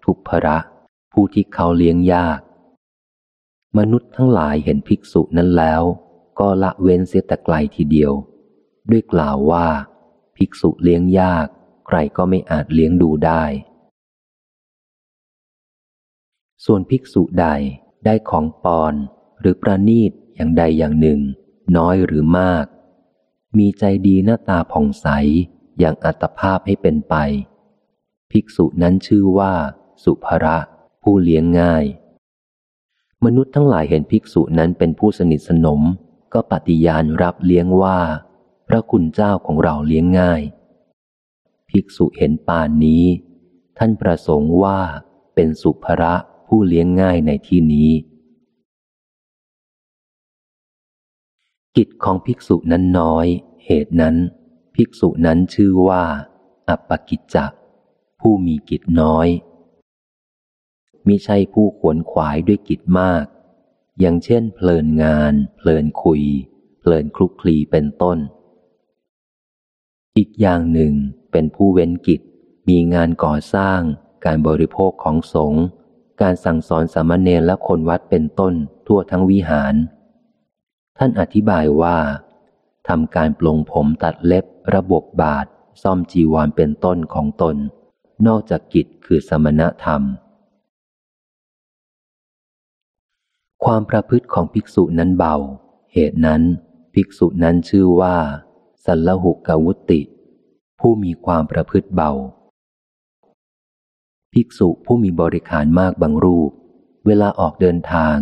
ทุพระ ผู้ที่เขาเลี้ยงยาก มนุษย์ทั้งหลายเห็นภิกษุนั้นแล้ว ก็ละเว้นเสียแต่ไกลทีเดียว ด้วยกล่าวว่า ภิกษุเลี้ยงยาก ใครก็ไม่อาจเลี้ยงดูได้ ส่วนภิกษุใดได้ของปอนหรือประนีตอย่างใดอย่างหนึ่ง น้อยหรือมาก มีใจดีหน้าตาผ่องใสอย่างอัตภาพให้เป็นไป ภิกษุนั้นชื่อว่า สุภระ ผู้เลี้ยงง่าย มนุษย์ทั้งหลายเห็นภิกษุนั้นเป็นผู้สนิทสนม ก็ปฏิญาณรับเลี้ยงว่า พระคุณเจ้าของเราเลี้ยงง่าย ภิกษุเห็นป่านนี้ ท่านประสงค์ว่าเป็นสุภระผู้เลี้ยงง่ายในที่นี้ กิจของภิกษุนั้นน้อย เหตุนั้น ภิกษุนั้นชื่อว่า อัปปกิจจะผู้มีกิจน้อยมิใช่ผู้ขวนขวายด้วยกิจมาก อย่างเช่น เพลินงาน เพลินคุย เพลินคลุกคลีเป็นต้น อีกอย่างหนึ่งเป็นผู้เว้นกิจ มีงานก่อสร้าง การบริโภคของสงฆ์การสั่งสอนสามเณรและคนวัดเป็นต้นทั่วทั้งวิหาร ท่านอธิบายว่าทำการปลงผมตัดเล็บ ระบบบาท ซ่อมจีวรเป็นต้นของตน นอกจากกิจคือสมณธรรม ความประพฤติของภิกษุนั้นเบา เหตุนั้น ภิกษุนั้นชื่อว่า สัลลหุกวุติ ผู้มีความประพฤติเบา ภิกษุผู้มีบริขารมากบางรูป เวลาออกเดินทาง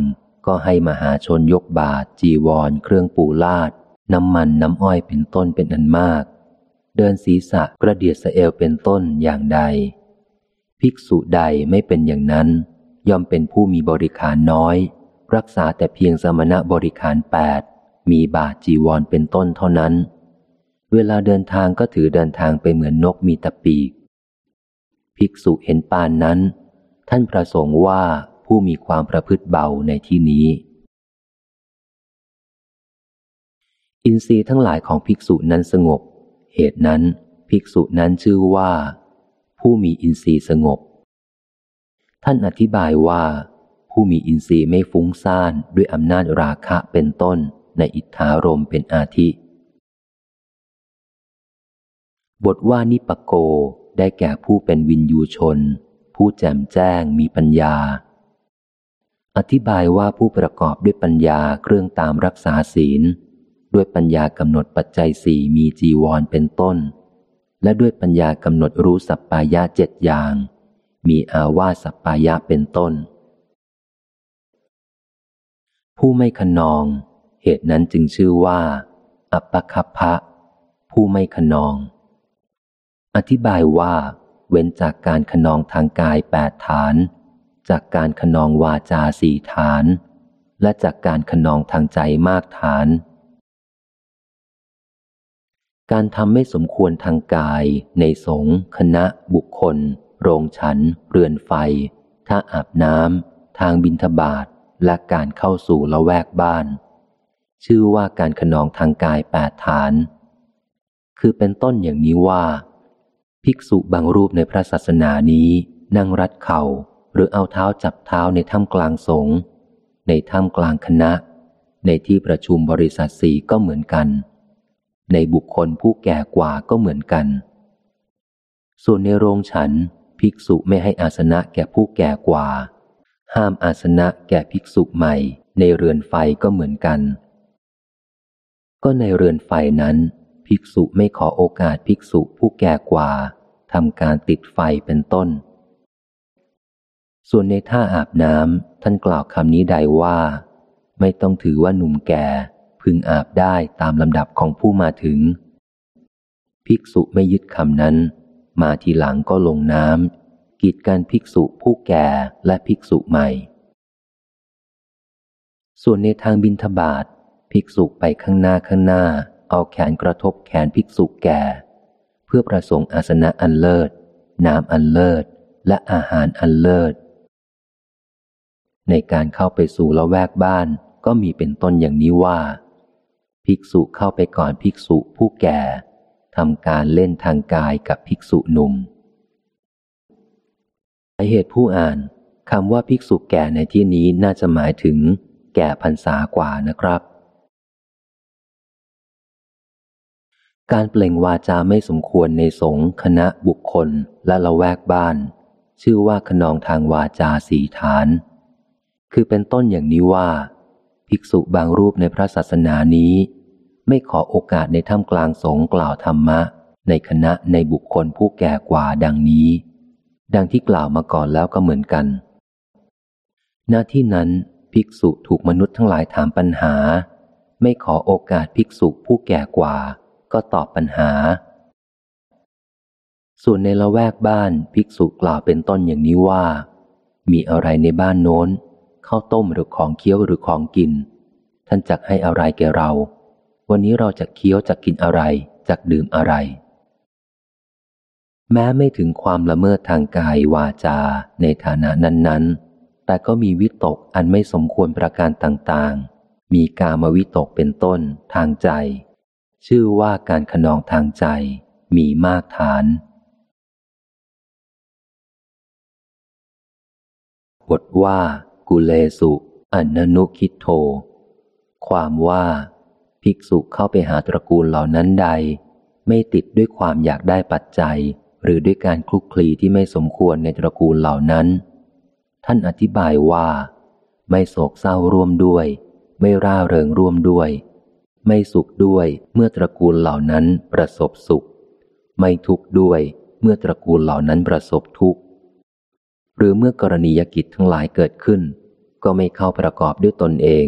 ก็ให้มหาชนยกบาท จีวร เครื่องปูลาด น้ำมันน้ำอ้อยเป็นต้นเป็นอันมาก เดินศีรษะกระเดียดสเอวเป็นต้นอย่างใด ภิกษุใดไม่เป็นอย่างนั้น ย่อมเป็นผู้มีบริขารน้อย รักษาแต่เพียงสมณะบริขารแปดมีบาทจีวรเป็นต้นเท่านั้น เวลาเดินทางก็ถือเดินทางไปเหมือนนกมีตะปีก ภิกษุเห็นปานนั้น ท่านประสงค์ว่าผู้มีความประพฤติเบาในที่นี้ อินทรีย์ทั้งหลายของภิกษุนั้นสงบ เหตุนั้น ภิกษุนั้นชื่อว่า ผู้มีอินทรีย์สงบ ท่านอธิบายว่า ผู้มีอินทรีย์ไม่ฟุ้งซ่านด้วยอำนาจราคะเป็นต้นในอิทธารมเป็นอาทิ บทว่านิปโกได้แก่ผู้เป็นวินยูชน ผู้แจ่มแจ้งมีปัญญา อธิบายว่าผู้ประกอบด้วยปัญญาเครื่องตามรักษาศีล ด้วยปัญญากำหนดปัจจัยสี่มีจีวรเป็นต้น และด้วยปัญญากำหนดรู้สัปปายะเจ็ดอย่าง มีอาวาสัปปายะเป็นต้น ผู้ไม่ขนอง เหตุนั้นจึงชื่อว่า อัปปคัพพะผู้ไม่ขนอง อธิบายว่า เว้นจากการขนองทางกายแปดฐาน จากการขนองวาจาสี่ฐาน และจากการขนองทางใจมากฐาน การทำไม่สมควรทางกาย ในสงฆ์คณะ บุคคล โรงฉัน เรือนไฟท่าอาบน้ำทางบินทบาทและการเข้าสู่ละแวกบ้าน ชื่อว่าการขนองทางกายแปดฐาน คือเป็นต้นอย่างนี้ว่า ภิกษุบางรูปในพระศาสนานี้นั่งรัดเขา่า หรือเอาเท้าจับเท้าในถ้ำกลางสงฆ์ในถ้ำกลางคณะ ในที่ประชุมบริษัทสีก็เหมือนกัน ในบุคคลผู้แก่กว่าก็เหมือนกัน ส่วนในโรงฉัน ภิกษุไม่ให้อาสนะแก่ผู้แก่กว่า ห้ามอาสนะแก่ภิกษุใหม่ ในเรือนไฟก็เหมือนกัน ก็ในเรือนไฟนั้น ภิกษุไม่ขอโอกาสภิกษุผู้แก่กว่าทำการติดไฟเป็นต้น ส่วนในท่าอาบน้ำท่านกล่าวคำนี้ใดว่า ไม่ต้องถือว่าหนุ่มแก่พึงอาบได้ตามลำดับของผู้มาถึง ภิกษุไม่ยึดคำนั้น มาทีหลังก็ลงน้ำกีดการภิกษุผู้แก่และภิกษุใหม่ ส่วนในทางบินทบาทภิกษุไปข้างหน้าข้างหน้า เอาแขนกระทบแขนภิกษุแก่ เพื่อประสงค์อาสนะอันเลิศ น้ำอันเลิศ และอาหารอันเลิศ ในการเข้าไปสู่ละแวกบ้านก็มีเป็นต้นอย่างนี้ว่า ภิกษุเข้าไปก่อนภิกษุผู้แก่ทำการเล่นทางกายกับภิกษุหนุ่มเหตุผู้อ่านคำว่าภิกษุแก่ในที่นี้น่าจะหมายถึง แก่พรรษากว่านะครับ การเปล่งวาจาไม่สมควรในสงฆ์คณะบุคคลและละแวกบ้าน ชื่อว่าขนองทางวาจาสีฐาน คือเป็นต้นอย่างนี้ว่า ภิกษุบางรูปในพระศาสนานี้ ไม่ขอโอกาสในถ้ำกลางสงฆ์กล่าวธรรมะ ในคณะในบุคคลผู้แก่กว่าดังนี้ ดังที่กล่าวมาก่อนแล้วก็เหมือนกัน หน้าที่นั้นภิกษุถูกมนุษย์ทั้งหลายถามปัญหา ไม่ขอโอกาสภิกษุผู้แก่กว่า ก็ตอบปัญหา ส่วนในละแวกบ้านภิกษุกล่าวเป็นต้นอย่างนี้ว่า มีอะไรในบ้านโน้นข้าวต้มหรือของเคี้ยวหรือของกิน ท่านจักให้อะไรแก่เรา วันนี้เราจะเคี้ยวจะกินอะไรจักดื่มอะไร แม้ไม่ถึงความละเมิดทางกายวาจาในฐานะนั้น ๆ แต่ก็มีวิตกอันไม่สมควรประการต่างๆ มีกามวิตกเป็นต้นทางใจ ชื่อว่าการขนองทางใจมีมากฐานบทว่า กุเลสุอนนุคิโท ความว่า ภิกษุเข้าไปหาตระกูลเหล่านั้นใด ไม่ติดด้วยความอยากได้ปัจจัย หรือด้วยการคลุกคลีที่ไม่สมควรในตระกูลเหล่านั้น ท่านอธิบายว่า ไม่โศกเศร้าร่วมด้วย ไม่ร่าเริงร่วมด้วย ไม่สุขด้วยเมื่อตระกูลเหล่านั้นประสบสุข ไม่ทุกข์ด้วยเมื่อตระกูลเหล่านั้นประสบทุกข์ หรือเมื่อกรณียกิจทั้งหลายเกิดขึ้น ก็ไม่เข้าประกอบด้วยตนเอง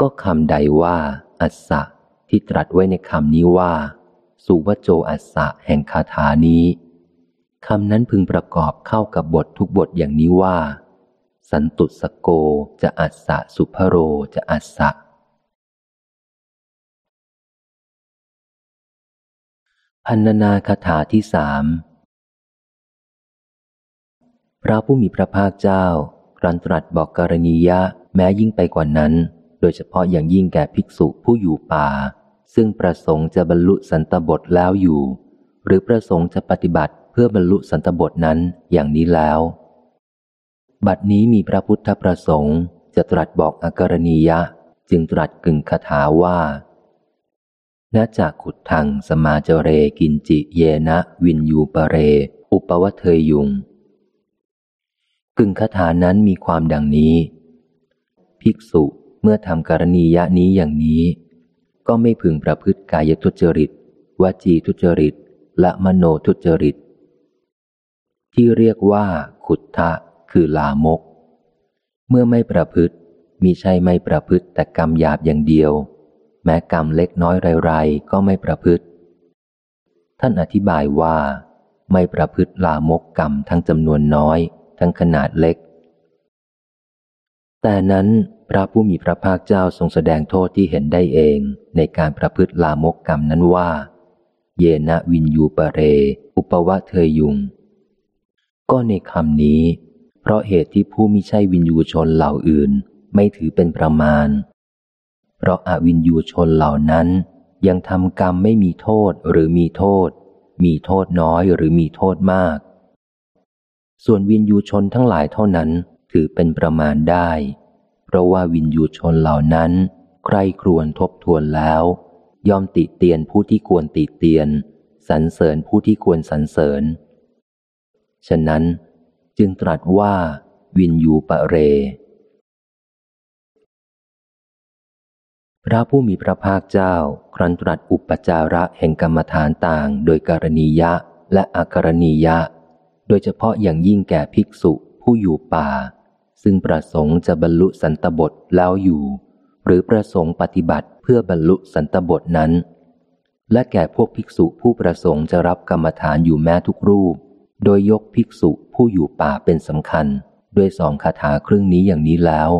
ก็คำใดว่า อัสสะที่ตรัสไว้ในคำนี้ว่า สุวโจอัสสะแห่งคาถานี้คำนั้นพึงประกอบเข้ากับบททุกบทอย่างนี้ว่า สันตุสโกจะอัสสะสุภโรจะอัสสะ พันนาคาถาที่สามพระผู้มีพระภาคเจ้ารันตรัสบอกกรณียะแม้ยิ่งไปกว่านั้น โดยเฉพาะอย่างยิ่งแก่ภิกษุผู้อยู่ป่า ซึ่งประสงค์จะบรรลุสันตบทแล้วอยู่ หรือประสงค์จะปฏิบัติเพื่อบรรลุสันตบทนั้นอย่างนี้แล้ว บัดนี้มีพระพุทธประสงค์จะตรัสบอกอกรณียะ จึงตรัสกึ่งคาถาว่า ณจากขุดทังสมาจเรกินจิเยนะวินยูปเร อุปวัตเทยยุงกึ่งคาถานั้นมีความดังนี้ ภิกษุเมื่อทำกรณียะนี้อย่างนี้ ก็ไม่พึงประพฤติกายทุจริตวจีทุจริต และมโนทุจริต ที่เรียกว่า ขุดทะคือลามก เมื่อไม่ประพฤติมีใช่ไม่ประพฤติแต่กรรมหยาบอย่างเดียว แม้กรรมเล็กน้อยไรๆก็ไม่ประพฤติ ท่านอธิบายว่า ไม่ประพฤติลามกกรรมทั้งจำนวนน้อย ทั้งขนาดเล็ก แต่นั้นพระผู้มีพระภาคเจ้าทรงแสดงโทษที่เห็นได้เองในการประพฤติลามกกรรมนั้นว่า เยนะวินยูปเร อุปวะเทยยุง ก็ในคำนี้ เพราะเหตุที่ผู้มิใช่วินยูชนเหล่าอื่น ไม่ถือเป็นประมาณ เพราะอาวินยูชนเหล่านั้นยังทำกรรมไม่มีโทษหรือมีโทษ มีโทษน้อยหรือมีโทษมาก ส่วนวินยูชนทั้งหลายเท่านั้นถือเป็นประมาณได้ เพราะว่าวินยูชนเหล่านั้น ใครครวนทบทวนแล้ว ยอมติเตียนผู้ที่ควรติเตียนสรรเสริญผู้ที่ควรสรรเสริญ ฉะนั้นจึงตรัสว่าวินยูปะเร พระผู้มีพระภาคเจ้า ครันตรัสอุปจาระแห่งกรรมฐานต่างโดยการณียะและอากรณียะ โดยเฉพาะอย่างยิ่งแก่ภิกษุผู้อยู่ป่า ซึ่งประสงค์จะบรรลุสันตบทแล้วอยู่ หรือประสงค์ปฏิบัติเพื่อบรรลุสันตบทนั้น และแก่พวกภิกษุผู้ประสงค์จะรับกรรมฐานอยู่แม้ทุกรูป โดยยกภิกษุผู้อยู่ป่าเป็นสำคัญ ด้วยสองคาถาครึ่งนี้อย่างนี้แล้ว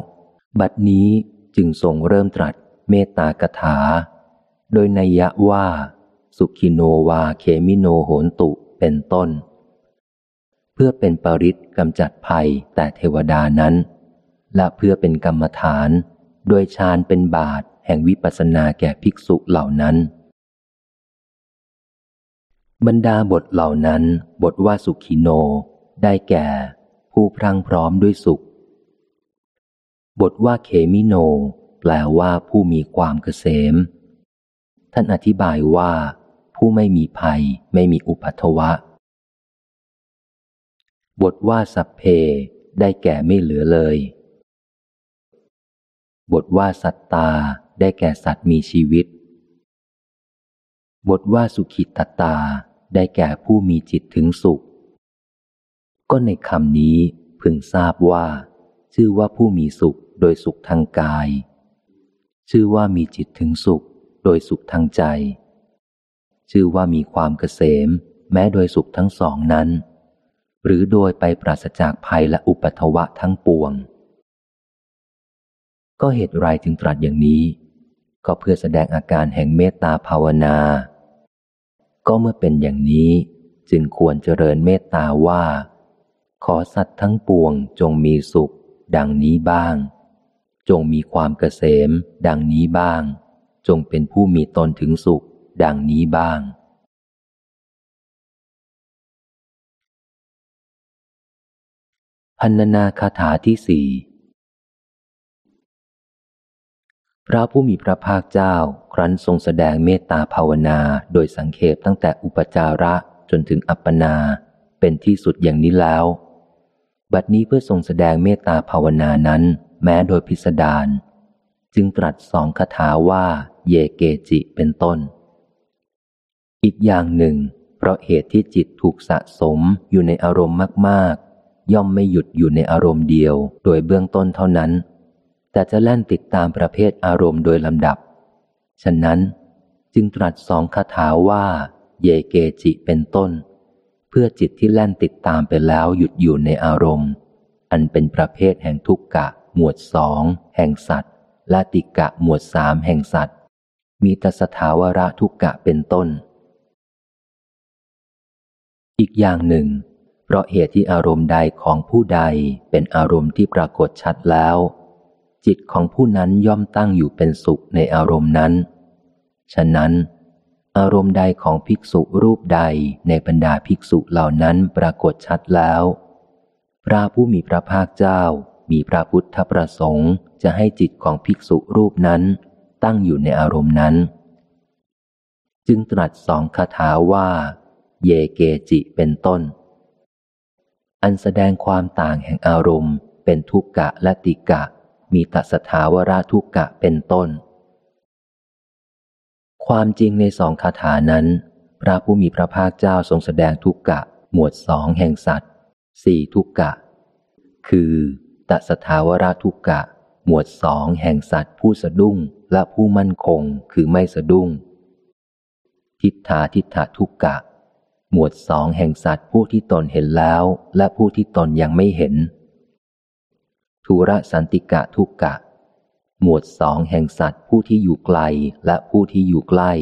บัดนี้จึงทรงเริ่มตรัส เมตตากถา โดยนัยยะว่า สุขิโนวาเคมิโนโหนตุเป็นต้น เพื่อเป็นปริศกำจัดภัยแต่เทวดานั้น และเพื่อเป็นกรรมฐาน โดยฌานเป็นบาทแห่งวิปัสสนาแก่ภิกษุเหล่านั้น บรรดาบทเหล่านั้น บทว่าสุขิโน ได้แก่ ผู้พรังพร้อมด้วยสุข บทว่าเคมิโน แปลว่าผู้มีความเกษม ท่านอธิบายว่า ผู้ไม่มีภัยไม่มีอุปัทวะ บทว่าสัพเพ ได้แก่ไม่เหลือเลย บทว่าสัตตา ได้แก่สัตว์มีชีวิต บทว่าสุขิตตา ได้แก่ผู้มีจิตถึงสุข ก็ในคำนี้พึงทราบว่า ชื่อว่าผู้มีสุขโดยสุขทางกาย ชื่อว่ามีจิตถึงสุข โดยสุขทางใจ ชื่อว่ามีความเกษม แม้โดยสุขทั้งสองนั้น หรือโดยไปปราศจากภัยและอุปัทวะทั้งปวง ก็เหตุไรจึงตรัสอย่างนี้ ก็เพื่อแสดงอาการแห่งเมตตาภาวนา ก็เมื่อเป็นอย่างนี้จึงควรเจริญเมตตาว่า ขอสัตว์ทั้งปวงจงมีสุข ดังนี้บ้าง จงมีความเกษม ดังนี้บ้าง จงเป็นผู้มีตนถึงสุข ดังนี้บ้าง พันนาคาถาที่สี่พระผู้มีพระภาคเจ้า ครั้นทรงแสดงเมตตาภาวนาโดยสังเขปตั้งแต่อุปจาระจนถึงอัปปนา เป็นที่สุดอย่างนี้แล้ว บัดนี้เพื่อทรงแสดงเมตตาภาวนานั้น แม้โดยพิสดารจึงตรัสสองคาถาว่าเยเกจิเป็นต้น อีกอย่างหนึ่ง เพราะเหตุที่จิตถูกสะสมอยู่ในอารมณ์มากๆ ย่อมไม่หยุดอยู่ในอารมณ์เดียวโดยเบื้องต้นเท่านั้น แต่จะแล่นติดตามประเภทอารมณ์โดยลำดับ ฉะนั้นจึงตรัสสองคาถาว่า เยเกจิเป็นต้น เพื่อจิตที่แล่นติดตามไปแล้วหยุดอยู่ในอารมณ์ อันเป็นประเภทแห่งทุกกะ หมวดสองแห่งสัตว์ และติกะหมวดสามแห่งสัตว์ มีตสถาวระทุกกะเป็นต้น อีกอย่างหนึ่ง เพราะเหตุที่อารมณ์ใดของผู้ใดเป็นอารมณ์ที่ปรากฏชัดแล้ว จิตของผู้นั้นย่อมตั้งอยู่เป็นสุขในอารมณ์นั้น ฉะนั้น อารมณ์ใดของภิกษุรูปใดในบรรดาภิกษุเหล่านั้นปรากฏชัดแล้วพระผู้มีพระภาคเจ้า มีพระพุทธประสงค์จะให้จิตของภิกษุรูปนั้น ตั้งอยู่ในอารมณ์นั้น จึงตรัสสองคาถาว่า เยเกจิเป็นต้น อันแสดงความต่างแห่งอารมณ์ เป็นทุกกะและติกะ มีตัสถาวราทุกกะเป็นต้น ความจริงในสองคาถานั้น พระผู้มีพระภาคเจ้าทรงแสดงทุกกะหมวดสองแห่งสัตว์สี่ทุกกะ คือ ตัสถาวราทุกกะ หมวดสองแห่งสัตว์ผู้สะดุ้งและผู้มั่นคงคือไม่สะดุ้ง ทิฏฐาทิฏฐาทุกกะ หมวดสองแห่งสัตว์ผู้ที่ตนเห็นแล้ว และผู้ที่ตนยังไม่เห็นทุระสันติกะทุกกะ หมวดสองแห่งสัตว์ผู้ที่อยู่ไกลและผู้ที่อยู่ใกล้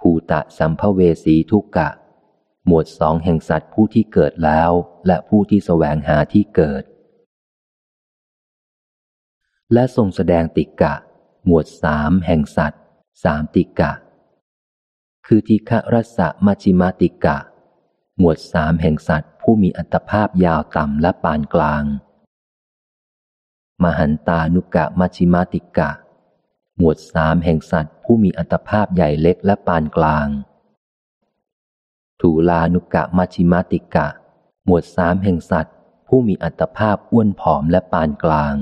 ภูตะสัมภเวสีทุกกะ หมวดสองแห่งสัตว์ผู้ที่เกิดแล้ว และผู้ที่แสวงหาที่เกิด และทรงแสดงติกะ หมวดสามแห่งสัตว์สามติกะ คือทิฆรัสะมัชิมาติกะ หมวดสามแห่งสัตว์ผู้มีอัตภาพยาวต่ำและปานกลาง มหันตานุกะมัชิมาติกะ หมวดสามแห่งสัตว์ผู้มีอัตภาพใหญ่เล็กและปานกลาง ถูลานุกะมัชิมาติกะ หมวดสามแห่งสัตว์ผู้มีอัตภาพอ้วนผอมและปานกลาง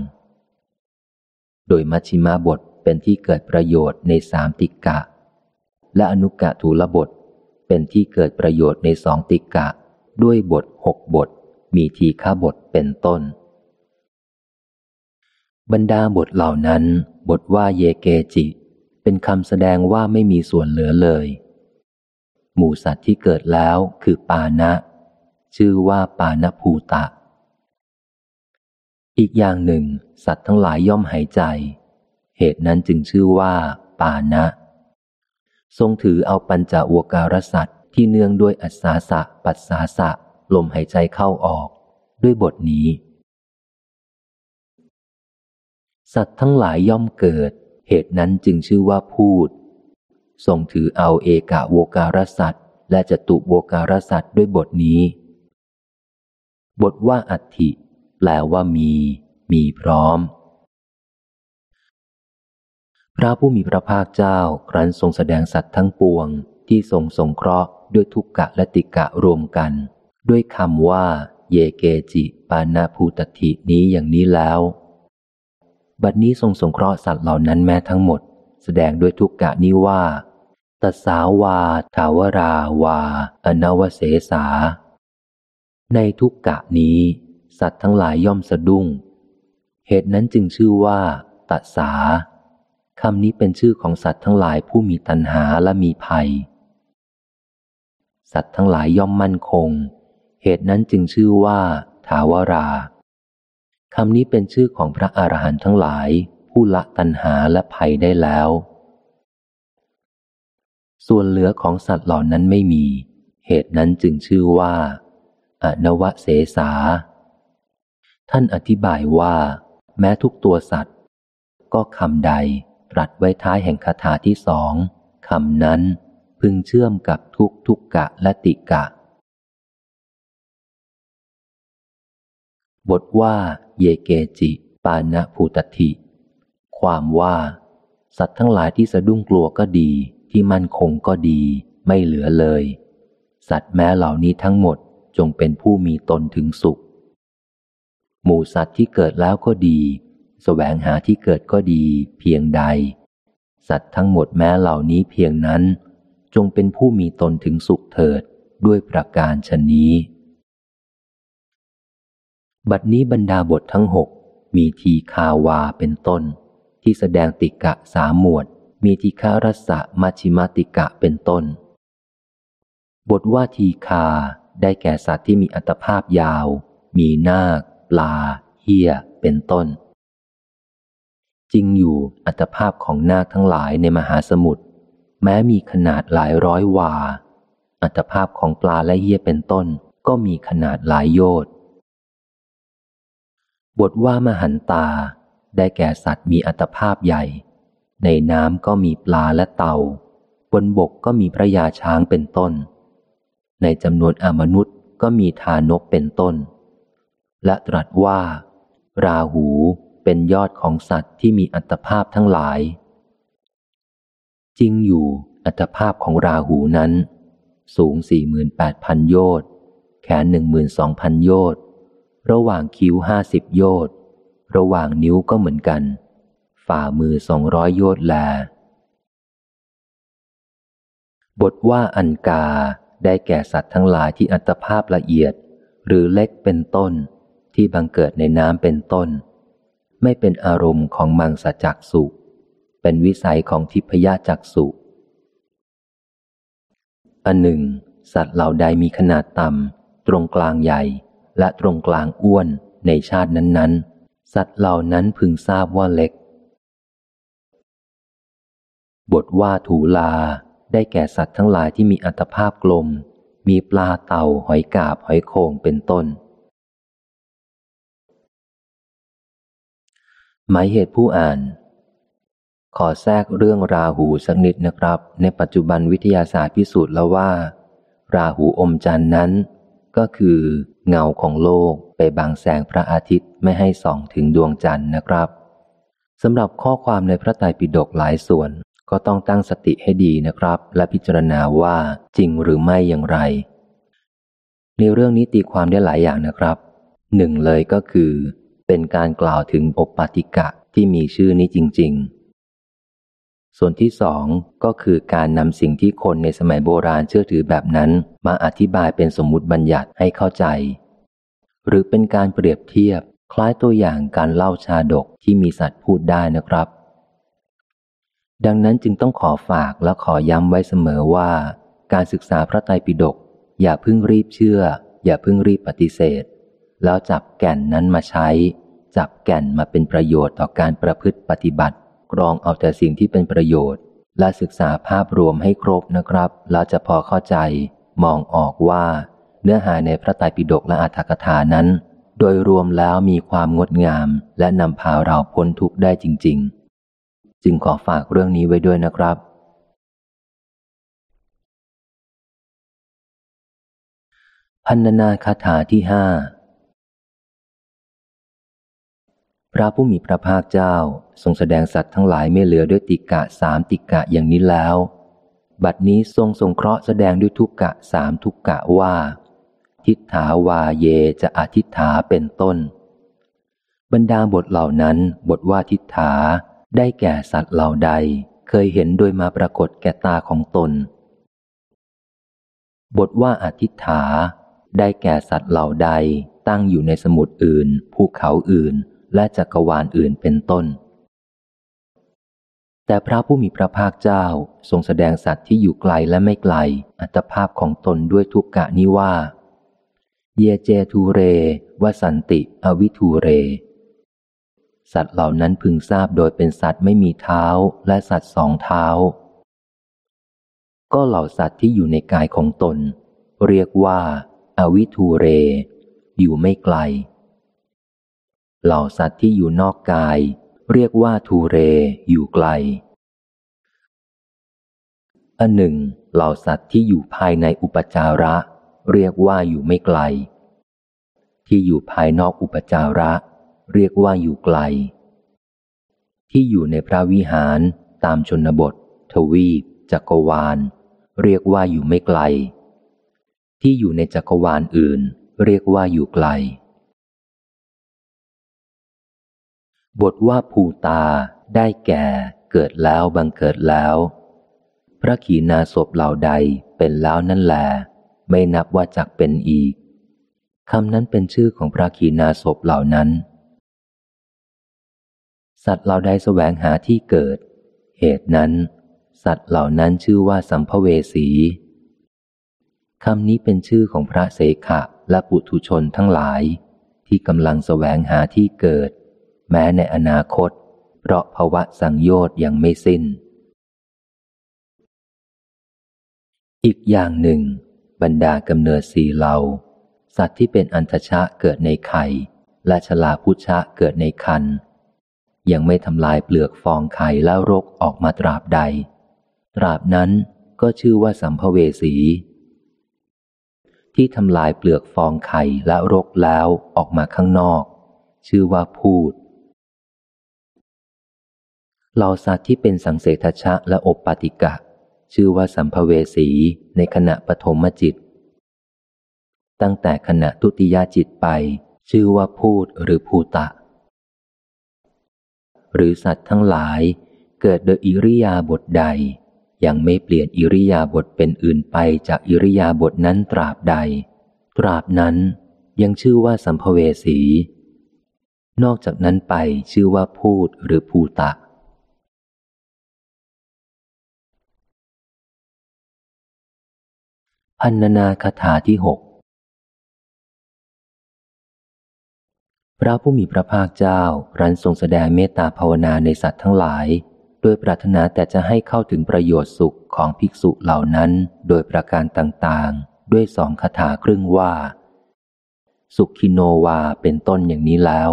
โดยมัชิมาบทเป็นที่เกิดประโยชน์ในสามติกะ และอนุกะถูลบท เป็นที่เกิดประโยชน์ในสองติกะ ด้วยบทหกบท มีทีฆาบทเป็นต้น บรรดาบทเหล่านั้น บทว่าเยเกจิ เป็นคำแสดงว่าไม่มีส่วนเหลือเลย หมู่สัตว์ที่เกิดแล้วคือปานะ ชื่อว่าปานภูตะ อีกอย่างหนึ่ง สัตว์ทั้งหลายย่อมหายใจ เหตุนั้นจึงชื่อว่าปานะ ทรงถือเอาปัญจวการสัตว์ที่เนื่องด้วยอัศาสะ ปัสสาสะ ลมหายใจเข้าออก ด้วยบทนี้ สัตว์ทั้งหลายย่อมเกิด เหตุนั้นจึงชื่อว่าพูด ทรงถือเอาเอกะโวการสัตว์และจตุโวการสัตว์ด้วยบทนี้ บทว่าอัติ แปลว่ามี มีพร้อม พระผู้มีพระภาคเจ้าครั้นทรงแสดงสัตว์ทั้งปวง ที่ทรงสงเคราะห์ด้วยทุกกะและติกะรวมกัน ด้วยคำว่า เยเกจิปานาภูตตินี้อย่างนี้แล้ว บัดนี้ทรงสงเคราะห์สัตว์เหล่านั้นแม้ทั้งหมด แสดงด้วยทุกกะนี้ว่าตสาวา ทาวราวา อนวเสสา ในทุกกะนี้ สัตว์ทั้งหลายย่อมสะดุ้ง เหตุนั้นจึงชื่อว่าตสาคำนี้เป็นชื่อของสัตว์ทั้งหลายผู้มีตัณหาและมีภัย สัตว์ทั้งหลายย่อมมั่นคง เหตุนั้นจึงชื่อว่าทาวราคำนี้เป็นชื่อของพระอรหันต์ทั้งหลาย ผู้ละตัณหาและภัยได้แล้ว ส่วนเหลือของสัตว์เหล่านั้นไม่มี เหตุนั้นจึงชื่อว่า อนวเสสา ท่านอธิบายว่า แม้ทุกตัวสัตว์ ก็คำใดตรัสไว้ท้ายแห่งคาถาที่สองคำนั้นพึงเชื่อมกับทุกทุกกะและติกะ บทว่า เยเกจิ ปานะภูตติความว่า สัตว์ทั้งหลายที่สะดุ้งกลัวก็ดี ที่มั่นคงก็ดี ไม่เหลือเลย สัตว์แม้เหล่านี้ทั้งหมดจงเป็นผู้มีตนถึงสุข หมู่สัตว์ที่เกิดแล้วก็ดีสแสวงหาที่เกิดก็ดี เพียงใด สัตว์ทั้งหมดแม้เหล่านี้เพียงนั้น จงเป็นผู้มีตนถึงสุขเถิดด้วยประการชนนี้ บัดนี้บรรดาบททั้งหกมีทีคาวาเป็นต้น ที่แสดงติกะสามหมวด มีทีคารัสะมัชิมาติกะเป็นต้น บทว่าทีคาได้แก่สัตว์ที่มีอัตภาพยาว มีนาค ปลาเฮียเป็นต้น จริงอยู่อัตภาพของนาคทั้งหลายในมหาสมุทรแม้มีขนาดหลายร้อยวา อัตภาพของปลาและเฮียเป็นต้น ก็มีขนาดหลายโยชน์บทว่ามหันตา ได้แก่สัตว์มีอัตภาพใหญ่ ในน้ำก็มีปลาและเต่า บนบกก็มีพระยาช้างเป็นต้น ในจำนวนอมนุษย์ก็มีทานกเป็นต้น และตรัสว่า ราหูเป็นยอดของสัตว์ที่มีอัตภาพทั้งหลาย จริงอยู่อัตภาพของราหูนั้น สูงสี่หมื่นแปดพันโยชน์แขนหนึ่งหมื่นสองพันโยชน์ระหว่างคิ้วห้าสิบโยชน์ระหว่างนิ้วก็เหมือนกัน ฝ่ามือสองร้อยโยชน์แล บทว่าอันกาได้แก่สัตว์ทั้งหลายที่อัตภาพละเอียด หรือเล็กเป็นต้น ที่บังเกิดในน้ำเป็นต้น ไม่เป็นอารมณ์ของมังสจักสุเป็นวิสัยของทิพยจักสุอันหนึ่ง สัตว์เหล่าใดมีขนาดต่ำตรงกลางใหญ่และตรงกลางอ้วนในชาตินั้นๆ สัตว์เหล่านั้นพึงทราบว่าเล็ก บทว่าถูลาได้แก่สัตว์ทั้งหลายที่มีอัตภาพกลม มีปลาเต่าหอยกาบหอยโคงเป็นต้น หมายเหตุผู้อ่าน ขอแทรกเรื่องราหูสักนิดนะครับ ในปัจจุบันวิทยาศาสตร์พิสูจน์แล้วว่า ราหูอมจันทร์นั้น ก็คือเงาของโลกไปบังแสงพระอาทิตย์ไม่ให้ส่องถึงดวงจันทร์นะครับสำหรับข้อความในพระไตรปิฎกหลายส่วน ก็ต้องตั้งสติให้ดีนะครับ และพิจารณาว่าจริงหรือไม่อย่างไร ในเรื่องนี้ตีความได้หลายอย่างนะครับหนึ่งเลยก็คือ เป็นการกล่าวถึงอปปติกะที่มีชื่อนี้จริง ๆ ส่วนที่สองก็คือการนำสิ่งที่คนในสมัยโบราณเชื่อถือแบบนั้นมาอธิบายเป็นสมมุติบัญญัติให้เข้าใจ หรือเป็นการเปรียบเทียบคล้ายตัวอย่างการเล่าชาดกที่มีสัตว์พูดได้นะครับ ดังนั้นจึงต้องขอฝากและขอย้ำไว้เสมอว่า การศึกษาพระไตรปิฎกอย่าเพิ่งรีบเชื่อ อย่าเพิ่งรีบปฏิเสธ แล้วจับแก่นนั้นมาใช้ จับแก่นมาเป็นประโยชน์ต่อการประพฤติปฏิบัติ กรองเอาแต่สิ่งที่เป็นประโยชน์ และศึกษาภาพรวมให้ครบนะครับ แล้วจะพอเข้าใจ มองออกว่า เนื้อหาในพระไตรปิฎกและอัตถกถานั้น โดยรวมแล้วมีความงดงาม และนำพาเราพ้นทุกข์ได้จริง ๆ จึงขอฝากเรื่องนี้ไว้ด้วยนะครับพันนาคาถาที่ห้า ระผู้มีพระภาคเจ้า ทรงแสดงสัตว์ทั้งหลายไม่เหลือด้วยติกะสามติกะอย่างนี้แล้ว บัดนี้ทรงทรงเคราะห์แสดงด้วยทุกกะสามทุกกะว่า ทิฏฐาวาเยจะอธิษฐาเป็นต้น บรรดาบทเหล่านั้นบทว่าทิฏฐาได้แก่สัตว์เหล่าใด เคยเห็นโดยมาปรากฏแก่ตาของตน บทว่าอธิษฐาได้แก่สัตว์เหล่าใดตั้งอยู่ในสมุดอื่น ภูเขาอื่น และจักรวาลอื่นเป็นต้น แต่พระผู้มีพระภาคเจ้าทรงแสดงสัตว์ที่อยู่ไกลและไม่ไกล อัตภาพของตนด้วยทุกกะนี้ว่า เยเจทูเรวสันติอวิทูเร สัตว์เหล่านั้นพึงทราบโดยเป็นสัตว์ไม่มีเท้าและสัตว์สองเท้า ก็เหล่าสัตว์ที่อยู่ในกายของตน เรียกว่าอาวิทูเร อยู่ไม่ไกล เหล่าสัตว์ที่อยู่นอกกาย เรียกว่าทูเรอยู่ไกล อันหนึ่ง เหล่าสัตว์ที่อยู่ภายในอุปจาระ เรียกว่าอยู่ไม่ไกล ที่อยู่ภายนอกอุปจาระ เรียกว่าอยู่ไกล ที่อยู่ในพระวิหารตามชนบท ทวีป จักรวาล เรียกว่าอยู่ไม่ไกล ที่อยู่ในจักรวาลอื่น เรียกว่าอยู่ไกล บทว่าภูตาได้แก่เกิดแล้วบังเกิดแล้ว พระขีณาศพเหล่าใดเป็นแล้วนั่นแหลไม่นับว่าจักเป็นอีกคำนั้นเป็นชื่อของพระขีณาศพเหล่านั้น สัตว์เหล่าใดแสวงหาที่เกิด เหตุนั้น สัตว์เหล่านั้นชื่อว่าสัมภเวสีคำนี้เป็นชื่อของพระเสขะและปุถุชนทั้งหลาย ที่กำลังแสวงหาที่เกิด แม้ในอนาคต เพราะภาวะสังโยชน์ยังไม่สิ้น อีกอย่างหนึ่ง บรรดากำเนิดสี่เหล่า สัตว์ที่เป็นอันทชะเกิดในไข่ และชลาพุชะเกิดในคัน ยังไม่ทำลายเปลือกฟองไข่แล้วรกออกมาตราบใด ตราบนั้นก็ชื่อว่าสัมภเวสี ที่ทำลายเปลือกฟองไข่และรกแล้วออกมาข้างนอก ชื่อว่าพูด เหล่าสัตว์ที่เป็นสังเสทชะและอบปฏิกะ ชื่อว่าสัมภเวสีในขณะปฐมจิต ตั้งแต่ขณะทุติยจิตไป ชื่อว่าพูดหรือภูตะ หรือสัตว์ทั้งหลายเกิดโดยอิริยาบถใด ยังไม่เปลี่ยนอิริยาบถเป็นอื่นไปจากอิริยาบถนั้นตราบใด ตราบนั้นยังชื่อว่าสัมภเวสี นอกจากนั้นไปชื่อว่าพูดหรือภูตะ พันนาคาถาที่หกพระผู้มีพระภาคเจ้ารันทรงแสดงเมตตาภาวนาในสัตว์ทั้งหลายโดยปรารถนาแต่จะให้เข้าถึงประโยชน์สุขของภิกษุเหล่านั้นโดยประการต่างๆ ด้วยสองคาถาครึ่งว่า สุขิโนวาเป็นต้นอย่างนี้แล้ว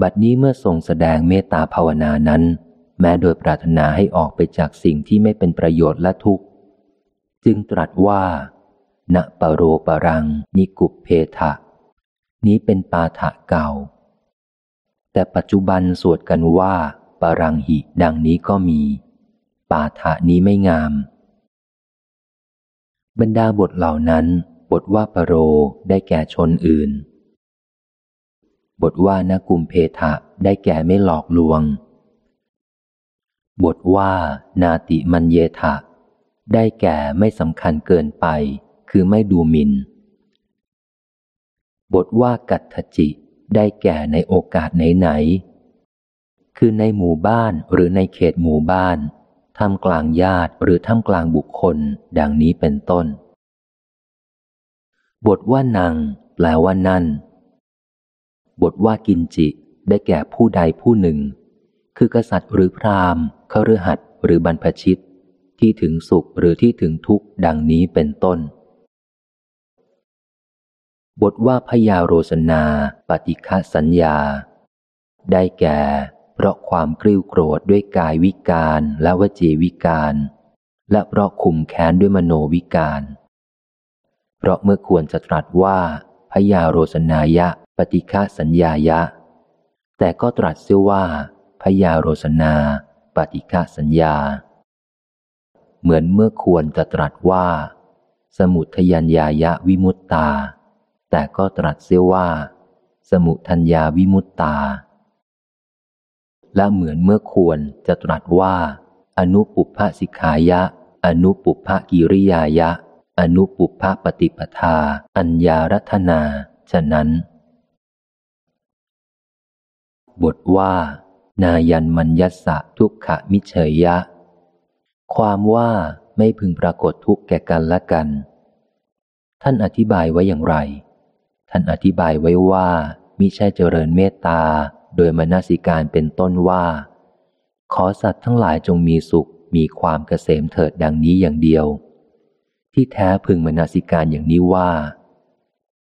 บัดนี้เมื่อทรงแสดงเมตตาภาวนานั้น แม้โดยปรารถนาให้ออกไปจากสิ่งที่ไม่เป็นประโยชน์และทุกข์ จึงตรัสว่าณปโรปรัง นิกุปเพทะ นี้เป็นปาฐะเก่า แต่ปัจจุบันสวดกันว่าปรังหิดังนี้ก็มี ปาฐะนี้ไม่งาม บรรดาบทเหล่านั้น บทว่าปโรได้แก่ชนอื่น บทว่านกุมเพทะได้แก่ไม่หลอกลวง บทว่านาติมันเยทะ ได้แก่ไม่สำคัญเกินไป คือไม่ดูหมิน่น บทว่ากัตถจิ ได้แก่ในโอกาสไหนๆ คือในหมู่บ้านหรือในเขตหมู่บ้านท่ามกลางญาติหรือท่ามกลางบุคคล ดังนี้เป็นต้น บทว่านังแปลว่านั่น บทว่ากินจิ ได้แก่ผู้ใดผู้หนึ่ง คือกษัตริย์หรือพราหมณ์ขรือหัดหรือบรรพชิต ที่ถึงสุขหรือที่ถึงทุกข์ดังนี้เป็นต้น บทว่าพยาโรสนาปฏิฆะสัญญา ได้แก่ เพราะความกริ้วโกรธด้วยกายวิการและวจีวิการ และเพราะคุมแค้นด้วยมโนวิการ เพราะเมื่อควรจะตรัสว่าพยาโรสนายะ ปฏิฆะสัญญายะ แต่ก็ตรัสเสียว่าพยาโรสนา ปฏิฆะสัญญา เหมือนเมื่อควรจะตรัสว่า สมุทยัญญายะวิมุตตา แต่ก็ตรัสเสียว่า สมุทัญญาวิมุตตา และเหมือนเมื่อควรจะตรัสว่า อนุปุพพสิกายะ อนุปุพพกิริยายะ อนุปุพพปฏิปทา อัญญารัตนา ฉะนั้น บทว่า นายันมัญยัสสะทุกขมิเฉยยะ ความว่าไม่พึงปรากฏทุกข์แก่กันและกัน ท่านอธิบายไว้อย่างไร ท่านอธิบายไว้ว่ามิใช่เจริญเมตตาโดยมนสิการเป็นต้นว่า ขอสัตว์ทั้งหลายจงมีสุขมีความเกษมเถิดดังนี้อย่างเดียว ที่แท้พึงมนสิการอย่างนี้ว่า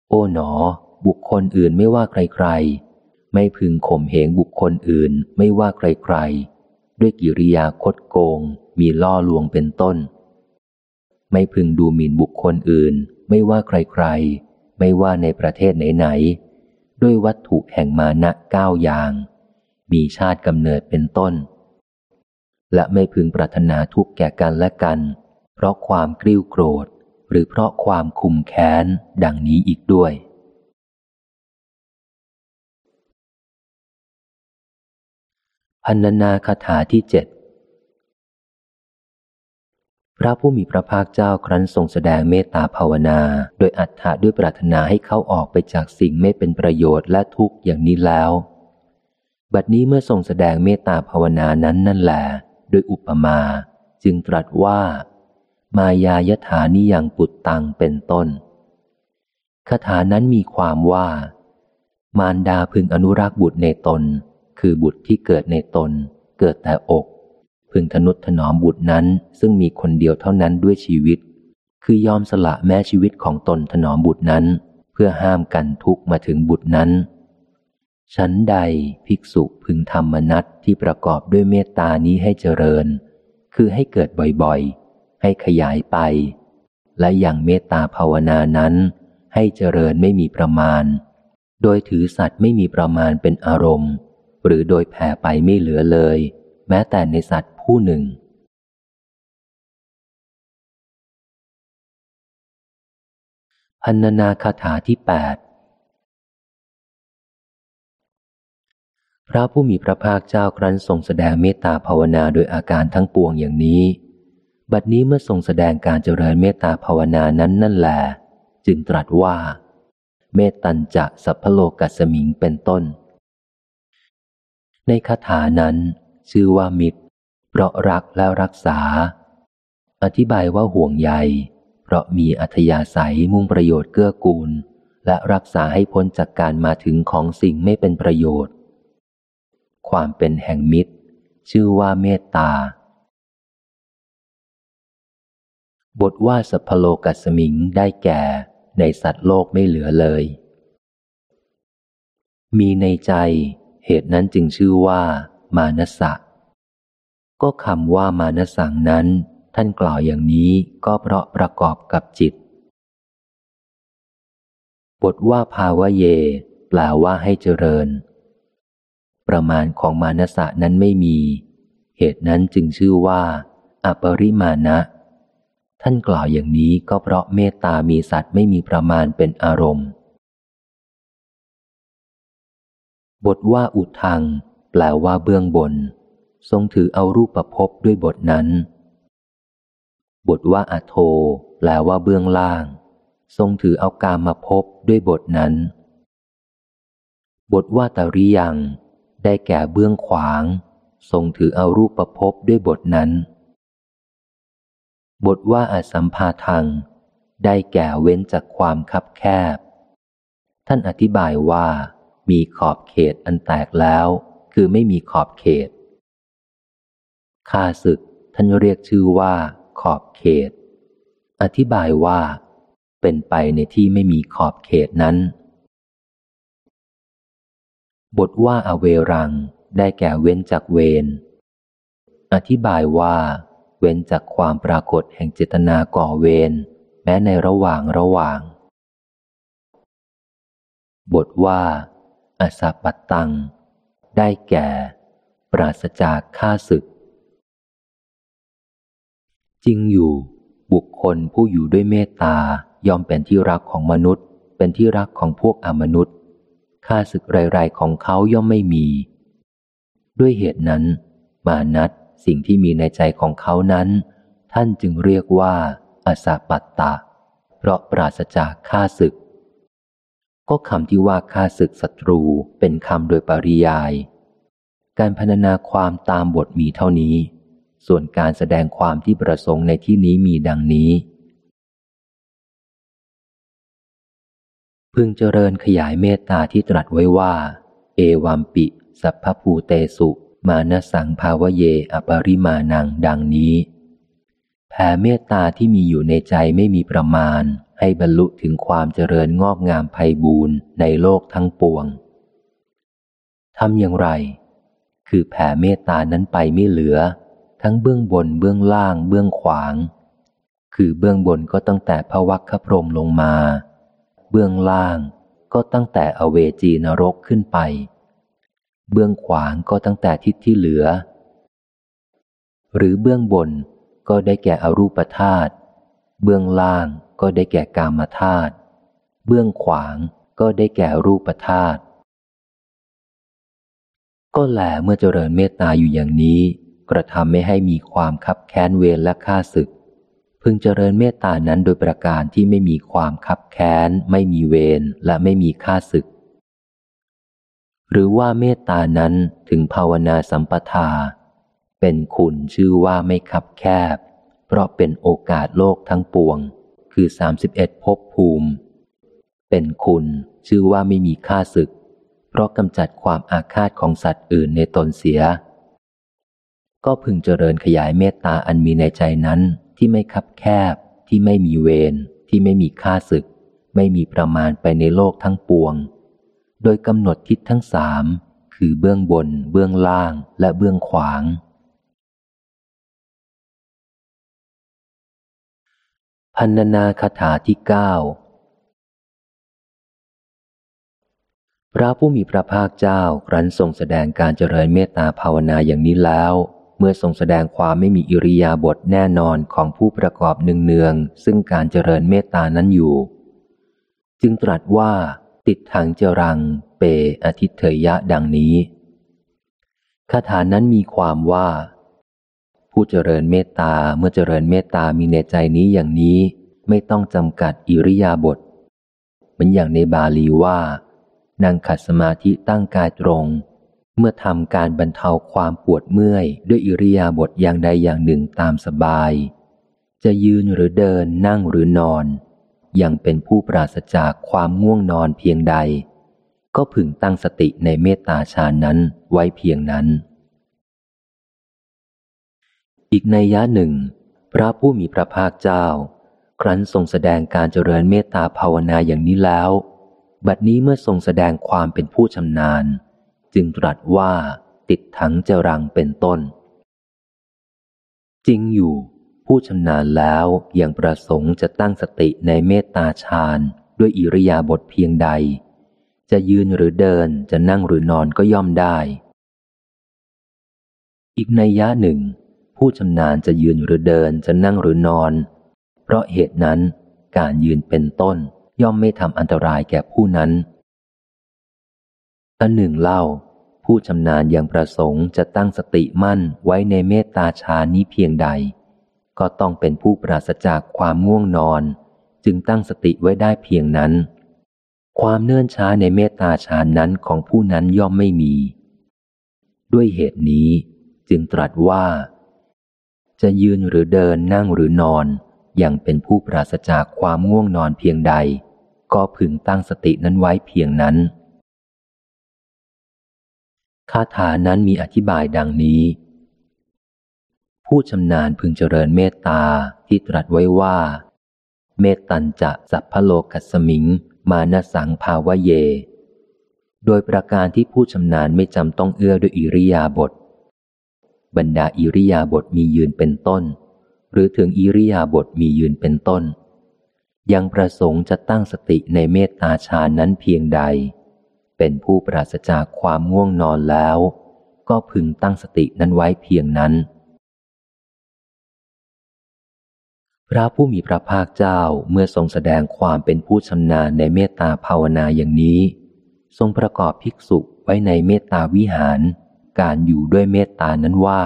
โอ๋หนอ บุคคลอื่นไม่ว่าใครๆ ไม่พึงข่มเหงบุคคลอื่นไม่ว่าใครๆ ด้วยกิริยาคดโกง มีล่อลวงเป็นต้น ไม่พึงดูหมิ่นบุคคลอื่น ไม่ว่าใครๆ ไม่ว่าในประเทศไหนๆ ด้วยวัตถุแห่งมานะเก้าอย่าง มีชาติกำเนิดเป็นต้น และไม่พึงปรารถนาทุกข์แก่กันและกัน เพราะความกริ้วโกรธ หรือเพราะความคุมแค้นดังนี้อีกด้วยพันนาคาถาที่เจ็ด พระผู้มีพระภาคเจ้าครั้นทรงแสดงเมตตาภาวนา โดยอัตถะด้วยปรารถนาให้เขาออกไปจากสิ่งไม่เป็นประโยชน์และทุกข์อย่างนี้แล้ว บัดนี้เมื่อทรงแสดงเมตตาภาวนานั้นนั่นแหละโดยอุปมา จึงตรัสว่า มายายถานิยังปุตตังเป็นต้นคาถานั้นมีความว่า มารดาพึงอนุรักษ์บุตรในตน คือบุตรที่เกิดในตน เกิดแต่อก พึงทนุถนอมบุตรนั้น ซึ่งมีคนเดียวเท่านั้นด้วยชีวิต คือยอมสละแม้ชีวิตของตนถนอมบุตรนั้น เพื่อห้ามกันทุกมาถึงบุตรนั้นชั้นใดภิกษุพึงทำมนัตที่ประกอบด้วยเมตตานี้ให้เจริญ คือให้เกิดบ่อยๆ ให้ขยายไป และอย่างเมตตาภาวนานั้น ให้เจริญไม่มีประมาณ โดยถือสัตว์ไม่มีประมาณเป็นอารมณ์ หรือโดยแผ่ไปไม่เหลือเลย แม้แต่ในสัตว์ผู้หนึ่ง พันนาคาถาที่แปดพระผู้มีพระภาคเจ้าครั้นทรงแสดงเมตตาภาวนาโดยอาการทั้งปวงอย่างนี้ บัดนี้เมื่อทรงแสดงการเจริญเมตตาภาวนานั้นนั่นแหลจึงตรัสว่า เมตตัญจะสัพพโลกัสมิงเป็นต้น ในคาถานั้น ชื่อว่ามิตร เพราะรักแล้วรักษา อธิบายว่าห่วงใย เพราะมีอัธยาศัยมุ่งประโยชน์เกื้อกูล และรักษาให้พ้นจากการมาถึงของสิ่งไม่เป็นประโยชน์ ความเป็นแห่งมิตร ชื่อว่าเมตตา บทว่าสัพโลกัสมิงได้แก่ ในสัตว์โลกไม่เหลือเลย มีในใจเหตุนั้นจึงชื่อว่า มานสะ ก็คำว่ามานสังนั้น ท่านกล่าวอย่างนี้ก็เพราะประกอบกับจิต บทว่าภาวะเย แปลว่าให้เจริญ ประมาณของมานสะนั้นไม่มี เหตุนั้นจึงชื่อว่าอปริมาณะท่านกล่าวอย่างนี้ก็เพราะเมตตามีสัตว์ไม่มีประมาณเป็นอารมณ์ บทว่าอุทัง แปลว่าเบื้องบน ทรงถือเอารูปประพบด้วยบทนั้น บทว่าอโท แปลว่าเบื้องล่าง ทรงถือเอากามาพบด้วยบทนั้น บทว่าตริยัง ได้แก่เบื้องขวาง ทรงถือเอารูปประพบด้วยบทนั้น บทว่าอาสัมภาทัง ได้แก่เว้นจากความคับแคบ ท่านอธิบายว่ามีขอบเขตอันแตกแล้ว คือไม่มีขอบเขตข้าศึกท่านเรียกชื่อว่า ขอบเขต อธิบายว่า เป็นไปในที่ไม่มีขอบเขตนั้น บทว่าอเวรังได้แก่เว้นจากเวร อธิบายว่า เว้นจากความปรากฏแห่งเจตนาก่อเวรแม้ในระหว่างระหว่าง บทว่า อสัปัตตัง ได้แก่ ปราศจากข้าศึก จริงอยู่ บุคคลผู้อยู่ด้วยเมตตายอมเป็นที่รักของมนุษย์ เป็นที่รักของพวกอมนุษย์ค่าศึกไรๆของเขาย่อมไม่มี ด้วยเหตุนั้น มานัดสิ่งที่มีในใจของเขานั้น ท่านจึงเรียกว่าอาสาปัตตะ เพราะปราศจากค่าศึก ก็คำที่ว่าค่าศึกศัตรูเป็นคำโดยปริยาย การพรรณนาความตามบทมีเท่านี้ ส่วนการแสดงความที่ประสงค์ในที่นี้มีดังนี้ พึงเจริญขยายเมตตาที่ตรัสไว้ว่า เอวัมปิสัพพภูเตสุ มานสังภาวเยอปริมาณังดังนี้ แผ่เมตตาที่มีอยู่ในใจไม่มีประมาณ ให้บรรลุถึงความเจริญงอกงามไพบูรณ์ในโลกทั้งปวงทำอย่างไร คือแผ่เมตตานั้นไปไม่เหลือ ทั้งเบื้องบนเบื้องล่าง เบื้องขวาง คือเบื้องบนก็ตั้งแต่พระวักขพรมลงมา เบื้องล่างก็ตั้งแต่อเวจีนรกขึ้นไป เบื้องขวางก็ตั้งแต่ทิศที่เหลือ หรือเบื้องบน ก็ได้แก่อรูปธาตุ เบื้องล่างก็ได้แก่กามธาตุ เบื้องขวางก็ได้แก่รูปธาตุ ก็แลเมื่อเจริญเมตตาอยู่อย่างนี้ กระทำไม่ให้มีความคับแค้นเวรและฆ่าศึก พึงเจริญเมตตานั้นโดยประการที่ไม่มีความคับแค้น ไม่มีเวรและไม่มีค่าศึก หรือว่าเมตตานั้นถึงภาวนาสัมปทา เป็นคุณชื่อว่าไม่คับแคบ เพราะเป็นโอกาสโลกทั้งปวง คือสามสิบเอ็ดภพภูมิ เป็นคุณชื่อว่าไม่มีค่าศึก เพราะกำจัดความอาฆาตของสัตว์อื่นในตนเสีย ก็พึงเจริญขยายเมตตาอันมีในใจนั้นที่ไม่คับแคบ ที่ไม่มีเวรที่ไม่มีค่าศึก ไม่มีประมาณไปในโลกทั้งปวง โดยกำหนดทิศทั้งสามคือเบื้องบน เบื้องล่างและเบื้องขวาง พันนาคาถาที่เก้าพระผู้มีพระภาคเจ้าครั้นทรงแสดงการเจริญเมตตาภาวนาอย่างนี้แล้ว เมื่อทรงแสดงความไม่มีอิริยาบถแน่นอนของผู้ประกอบเนืองๆซึ่งการเจริญเมตตานั้นอยู่ จึงตรัสว่า ติดทางเจรัง เปอทิเถยะดังนี้คาถานั้นมีความว่า ผู้เจริญเมตตาเมื่อเจริญเมตตามีในใจนี้อย่างนี้ ไม่ต้องจำกัดอิริยาบถเหมือนอย่างในบาลีว่า นั่งขัดสมาธิตั้งกายตรง เมื่อทำการบรรเทาความปวดเมื่อย ด้วยอิริยาบถอย่างใดอย่างหนึ่งตามสบาย จะยืนหรือเดินนั่งหรือนอน ยังเป็นผู้ปราศจากความง่วงนอนเพียงใด ก็พึงตั้งสติในเมตตาฌานนั้นไว้เพียงนั้น อีกในยะหนึ่ง พระผู้มีพระภาคเจ้า ครั้นทรงแสดงการเจริญเมตตาภาวนาอย่างนี้แล้ว บัดนี้เมื่อทรงแสดงความเป็นผู้ชำนาญ จึงตรัสว่าติดทั้งเจรังเป็นต้น จริงอยู่ ผู้ชำนาญแล้วยังประสงค์จะตั้งสติในเมตตาฌานด้วยอิริยาบถเพียงใด จะยืนหรือเดินจะนั่งหรือนอนก็ย่อมได้ อีกในยะหนึ่ง ผู้ชำนาญจะยืนหรือเดินจะนั่งหรือนอน เพราะเหตุนั้นการยืนเป็นต้นย่อมไม่ทำอันตรายแก่ผู้นั้นอันหนึ่งเล่า ผู้ชำนาญยังประสงค์จะตั้งสติมั่นไว้ในเมตตาชานี้เพียงใด ก็ต้องเป็นผู้ปราศจากความง่วงนอน จึงตั้งสติไว้ได้เพียงนั้น ความเนื่นช้าในเมตตาฌานั้นของผู้นั้นย่อมไม่มี ด้วยเหตุนี้จึงตรัสว่า จะยืนหรือเดินนั่งหรือนอน อย่างเป็นผู้ปราศจากความง่วงนอนเพียงใด ก็พึงตั้งสตินั้นไว้เพียงนั้นคาถานั้นมีอธิบายดังนี้ ผู้ชำนาญพึงเจริญเมตตาที่ตรัสไว้ว่า เมตตัญจะสัพพโลกัสมิง มานสังภาวะเย โดยประการที่ผู้ชำนาญไม่จำต้องเอื้อด้วยอิริยาบถ บรรดาอิริยาบถมียืนเป็นต้น หรือถึงอิริยาบถมียืนเป็นต้น ยังประสงค์จะตั้งสติในเมตตาฌานนั้นเพียงใด เป็นผู้ปราศจากความง่วงนอนแล้ว ก็พึงตั้งสตินั้นไว้เพียงนั้น พระผู้มีพระภาคเจ้าเมื่อทรงแสดงความเป็นผู้ชำนาญในเมตตาภาวนาอย่างนี้ ทรงประกอบภิกษุไว้ในเมตตาวิหาร การอยู่ด้วยเมตตานั้นว่า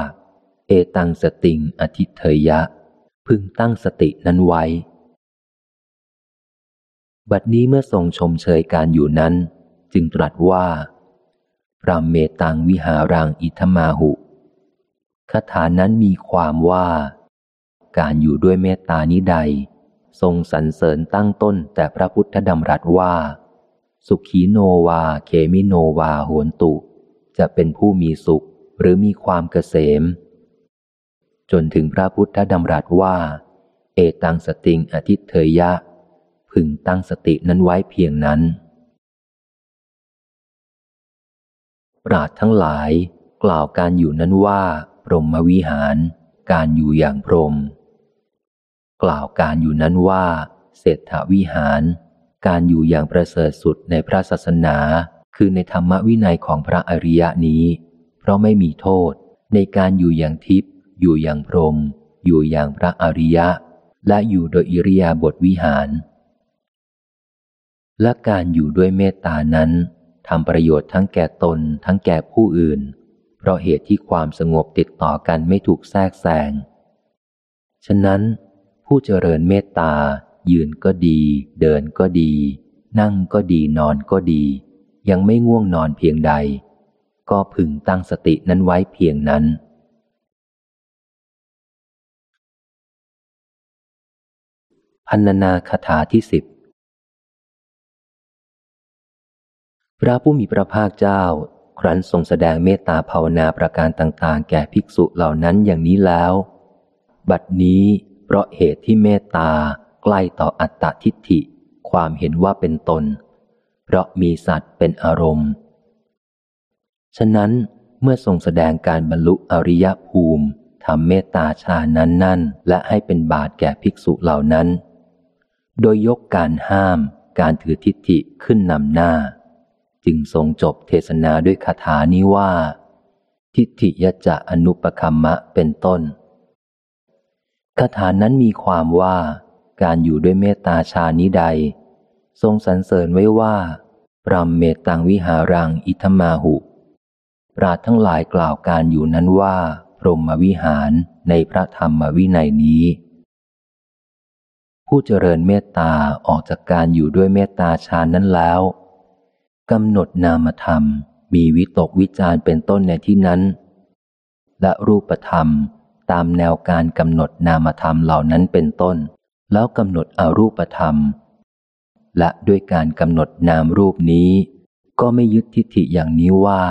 เอตังสติงอธิเทยะ พึงตั้งสตินั้นไว้ บัดนี้เมื่อทรงชมเชยการอยู่นั้น จึงตรัสว่าพรามเมตังวิหารังอิทมาหุคาถานั้นมีความว่า การอยู่ด้วยเมตตานิใด ทรงสรรเสริญตั้งต้นแต่พระพุทธดำรัสว่า สุขีโนวา เคมิโนวาโหนตุ จะเป็นผู้มีสุขหรือมีความเกษม จนถึงพระพุทธดำรัสว่า เอตังสติงอธิเทยะ พึงตั้งสตินั้นไว้เพียงนั้น ปราดทั้งหลายกล่าวการอยู่นั้นว่า พรหมวิหาร การอยู่อย่างพรหมกล่าวการอยู่นั้นว่า เศรษฐวิหาร การอยู่อย่างประเสริฐสุดในพระศาสนา คือในธรรมวินัยของพระอริยะนี้ เพราะไม่มีโทษในการอยู่อย่างทิพย์อยู่อย่างพรม อยู่อย่างพระอริยะ และอยู่โดยอิริยาบถวิหาร และการอยู่ด้วยเมตตานั้นทำประโยชน์ทั้งแก่ตนทั้งแก่ผู้อื่น เพราะเหตุที่ความสงบติดต่อกันไม่ถูกแทรกแซง ฉะนั้น ผู้เจริญเมตตา ยืนก็ดี เดินก็ดี นั่งก็ดีนอนก็ดี ยังไม่ง่วงนอนเพียงใด ก็พึงตั้งสตินั้นไว้เพียงนั้น พันนาคาถาที่สิบพระผู้มีพระภาคเจ้า ครั้นทรงแสดงเมตตาภาวนาประการต่าง ๆ แก่ภิกษุเหล่านั้นอย่างนี้แล้ว บัดนี้เพราะเหตุที่เมตตาใกล้ต่ออัตตทิฏฐิ ความเห็นว่าเป็นตน ราะมีสัตว์เป็นอารมณ์ ฉะนั้นเมื่อทรงแสดงการบรรลุอริยภูมิทำเมตตาชานั้นนั่น และให้เป็นบาตแก่ภิกษุเหล่านั้น โดยยกการห้ามการถือทิฏฐิขึ้นนำหน้า จึงทรงจบเทศนาด้วยคาถานี้ว่า ทิฏฐิยจะอนุปคัมมะเป็นต้นคาถานั้นมีความว่า การอยู่ด้วยเมตตาชานิใด ทรงสรรเสริญไว้ว่า ปรมเมตตังวิหารังอิทมาหุ ปราดทั้งหลายกล่าวการอยู่นั้นว่าพรหมวิหารในพระธรรมวินัยนี้ ผู้เจริญเมตตาออกจากการอยู่ด้วยเมตตาชานั้นแล้วกำหนดนามธรรมมีวิตกวิจารเป็นต้นในที่นั้น และรูปธรรมตามแนวการกำหนดนามธรรมเหล่านั้นเป็นต้น แล้วกำหนดอรูปธรรม และด้วยการกำหนดนามรูปนี้ ก็ไม่ยึดทิฏฐิอย่างนี้ว่า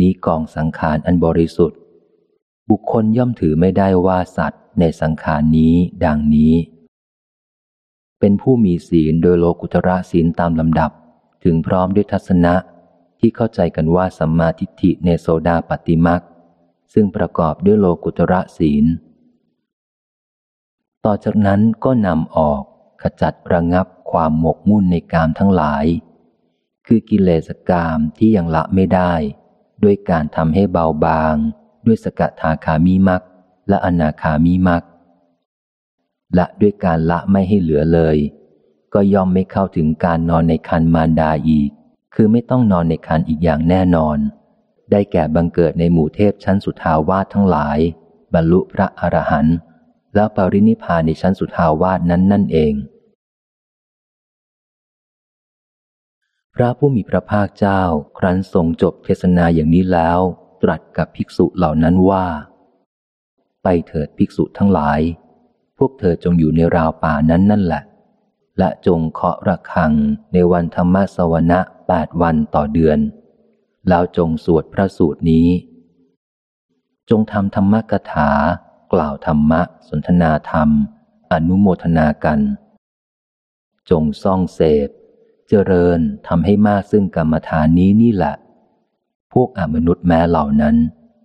นี้กองสังขารอันบริสุทธิ์ บุคคลย่อมถือไม่ได้ว่าสัตว์ในสังขารนี้ดังนี้ เป็นผู้มีศีลโดยโลกุตระศีลตามลำดับถึงพร้อมด้วยทัศนะที่เข้าใจกันว่าสัมมาทิฏฐิในโซดาปฏิมักซึ่งประกอบด้วยโลกุตระศีล ต่อจากนั้นก็นำออกขจัดระงับ ความหมกมุ่นในกามทั้งหลาย คือกิเลสกามที่ยังละไม่ได้ ด้วยการทำให้เบาบาง ด้วยสกทาคามีมักและอนาคามีมักและด้วยการละไม่ให้เหลือเลย ก็ย่อมไม่เข้าถึงการนอนในคันมารดาอีก คือไม่ต้องนอนในคันอีกอย่างแน่นอน ได้แก่บังเกิดในหมู่เทพชั้นสุทาวาสทั้งหลาย บรรลุพระอรหันต์แล้วปรินิพานในชั้นสุทาวาสนั้นนั่นเอง พระผู้มีพระภาคเจ้าครั้นทรงจบเทศนาอย่างนี้แล้ว ตรัสกับภิกษุเหล่านั้นว่า ไปเถิดภิกษุทั้งหลาย พวกเธอจงอยู่ในราวป่านั้นนั่นแหละ และจงเคาะระฆังในวันธรรมสวนะแปดวันต่อเดือน แล้วจงสวดพระสูตรนี้ จงทำธรรมกถา กล่าวธรรมะ สนทนาธรรม อนุโมทนากัน จงซ่องเสพ เจริญทำให้มากซึ่งกรรมฐานนี้นี่แหละ พวกอมนุษย์แม้เหล่านั้น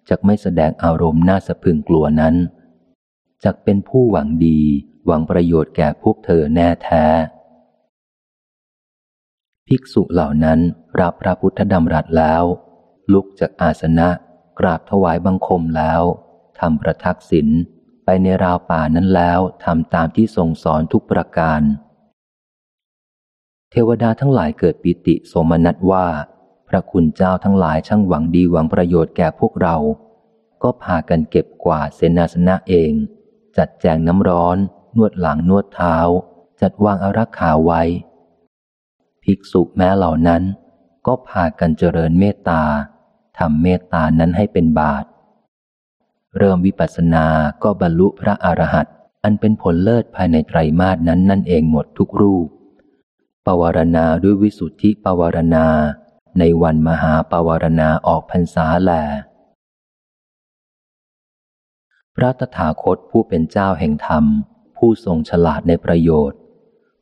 จะไม่แสดงอารมณ์น่าสะพึงกลัวนั้นจะเป็นผู้หวังดีหวังประโยชน์แก่พวกเธอแน่แท้ ภิกษุเหล่านั้นรับพระพุทธดำรัสแล้ว ลุกจากอาสนะ กราบถวายบังคมแล้วทำประทักษิณไปในราวป่านั้นแล้วทำตามที่ทรงสอนทุกประการ เทวดาทั้งหลายเกิดปิติโสมนัสว่า พระคุณเจ้าทั้งหลายช่างหวังดีหวังประโยชน์แก่พวกเรา ก็พากันเก็บกวาดเสนาสนะเอง จัดแจงน้ำร้อน นวดหลังนวดเท้า จัดวางอารักขาไว้ ภิกษุแม้เหล่านั้น ก็พากันเจริญเมตตาทำเมตตานั้นให้เป็นบาตเริ่มวิปัสสนาก็บรรลุพระอรหันต์อันเป็นผลเลิศภายในไตรมาสนั้นนั่นเองหมดทุกรูป ปวารณาด้วยวิสุทธิปวารณา ในวันมหาปวารณาออกพรรษาแล พระตถาคตผู้เป็นเจ้าแห่งธรรม ผู้ทรงฉลาดในประโยชน์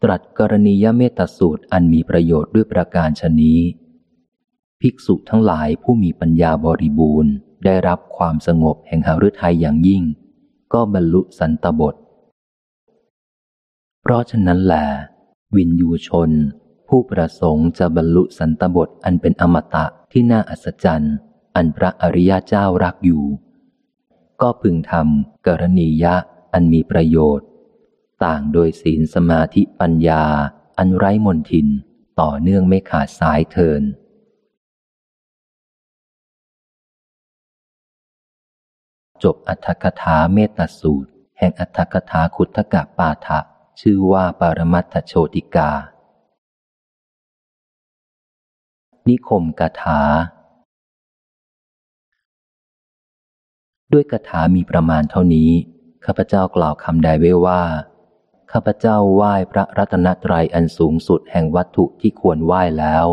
ตรัสกรณียเมตสูตรอันมีประโยชน์ด้วยประการชนี้ ภิกษุทั้งหลายผู้มีปัญญาบริบูรณ์ ได้รับความสงบแห่งหฤทัยอย่างยิ่ง ก็บรรลุสันตบท เพราะฉะนั้นแหล วินยูชน ผู้ประสงค์จะบรรลุสันตบทอันเป็นอมตะที่น่าอัศจรรย์ อันพระอริยเจ้ารักอยู่ ก็พึงทำกรณียะอันมีประโยชน์ ต่างโดยศีลสมาธิปัญญา อันไร้มนทิน ต่อเนื่องไม่ขาดสายเทินจบอัตถกถาเมตสูตร แห่งอัตถกถาขุทกะปาทะ ชื่อว่าปารมัตถโชติกา นิคมกถา ด้วยกถามีประมาณเท่านี้ข้าพเจ้ากล่าวคำใดไว้ว่าข้าพเจ้าไหว้พระรัตนตรัยอันสูงสุดแห่งวัตถุที่ควรไหว้แล้ว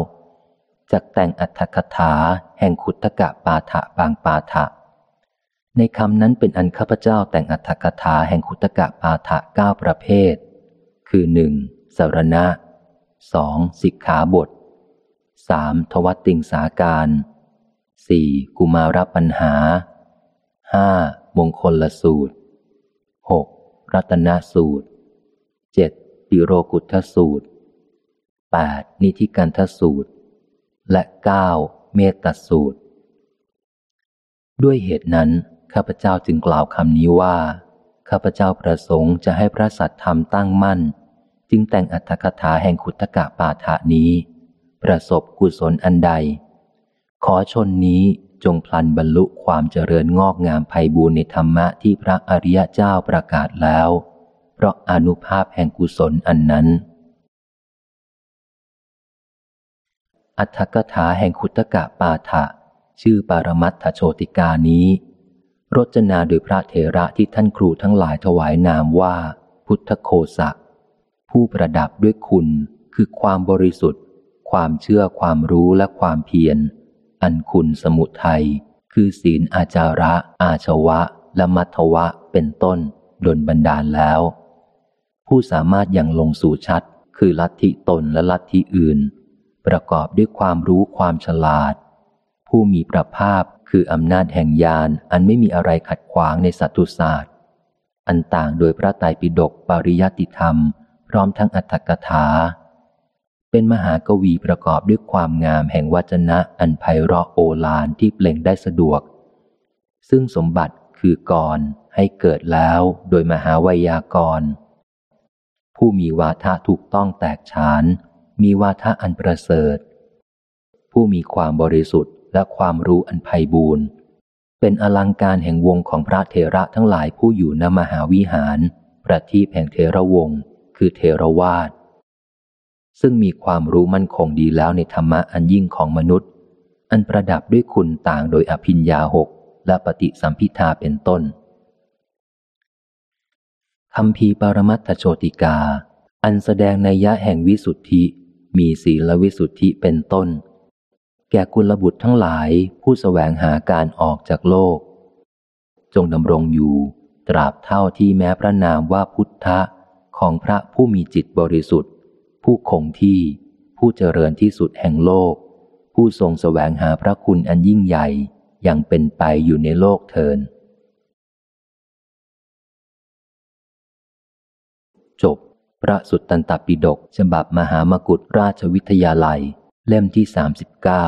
จักแต่งอัตถกถาแห่งขุทกะปาฐะบางปาฐะในคำนั้นเป็นอันข้าพเจ้าแต่งอัตถกถาแห่งขุทกะปาฐะเก้าประเภท คือหนึ่งสารณะสองสิกขาบทสามทวัตติงสาการสี่กุมารปัญหาห้ามงคลละสูตรหกรัตนสูตรเจ็ดปิติโรกุทสูตร 8. นิธิกันทสูตร และ 9. เมตตสูตร ด้วยเหตุนั้น ข้าพเจ้าจึงกล่าวคำนี้ว่า ข้าพเจ้าประสงค์จะให้พระสัตธรรมตั้งมั่น จึงแต่งอัตถกถาแห่งขุตกะปาฐานี้ ประสบกุศลอันใด ขอชนนี้จงพลันบรรลุความเจริญงอกงามไพบูรในธรรมะที่พระอริยเจ้าประกาศแล้ว เพราะอนุภาพแห่งกุศลอันนั้น อัตถกถาแห่งขุตกะปาฐะชื่อปารมัตถโชติกานี้รจนาโดยพระเถระที่ท่านครูทั้งหลายถวายนามว่า พุทธโคสะ ผู้ประดับด้วยคุณคือความบริสุทธิ์ ความเชื่อความรู้และความเพียร อันคุณสมุทัยคือศีลอาจาระ อาชวะ และมัทวะเป็นต้นดนบันดาลแล้ว ผู้สามารถยังลงสู่ชัด คือลัทธิตนและลัทธิอื่น ประกอบด้วยความรู้ความฉลาด ผู้มีประภาพคืออำนาจแห่งญาณอันไม่มีอะไรขัดขวางในสัตตุศาสตร์ อันต่างโดยพระไตรปิฎกปริยัติธรรม ร้อมทั้งอัตถกถา เป็นมหากวีประกอบด้วยความงามแห่งวจนะอันไพเราะโอฬารที่เปล่งได้สะดวก ซึ่งสมบัติคือก่อนให้เกิดแล้วโดยมหาวยากร ผู้มีวาทะถูกต้องแตกฉาน มีวาทะอันประเสริฐ ผู้มีความบริสุทธิ์และความรู้อันไพบูรณ์เป็นอลังการแห่งวงของพระเทระทั้งหลายผู้อยู่ณมหาวิหาร ประทีปแห่งเทระวงศ์ คือเทรวาสซึ่งมีความรู้มั่นคงดีแล้วในธรรมะอันยิ่งของมนุษย์ อันประดับด้วยคุณต่างโดยอภิญญาหกและปฏิสัมพิทาเป็นต้นคำพีปรมัตถโชติกา อันแสดงในยะแห่งวิสุทธิ มีศีลวิสุทธิเป็นต้น แก่กุลบุตรทั้งหลายผู้สแสวงหาการออกจากโลก จงดำรงอยู่ ตราบเท่าที่แม้พระนามว่าพุทธะ ของพระผู้มีจิตบริสุทธิ์ ผู้คงที่ ผู้เจริญที่สุดแห่งโลก ผู้ทรงสแสวงหาพระคุณอันยิ่งใหญ่อยังเป็นไปอยู่ในโลกเทินจบพระสุตตันตปิฎกฉบับมหามกุฏราชวิทยาลัย เล่มที่สามสิบเก้า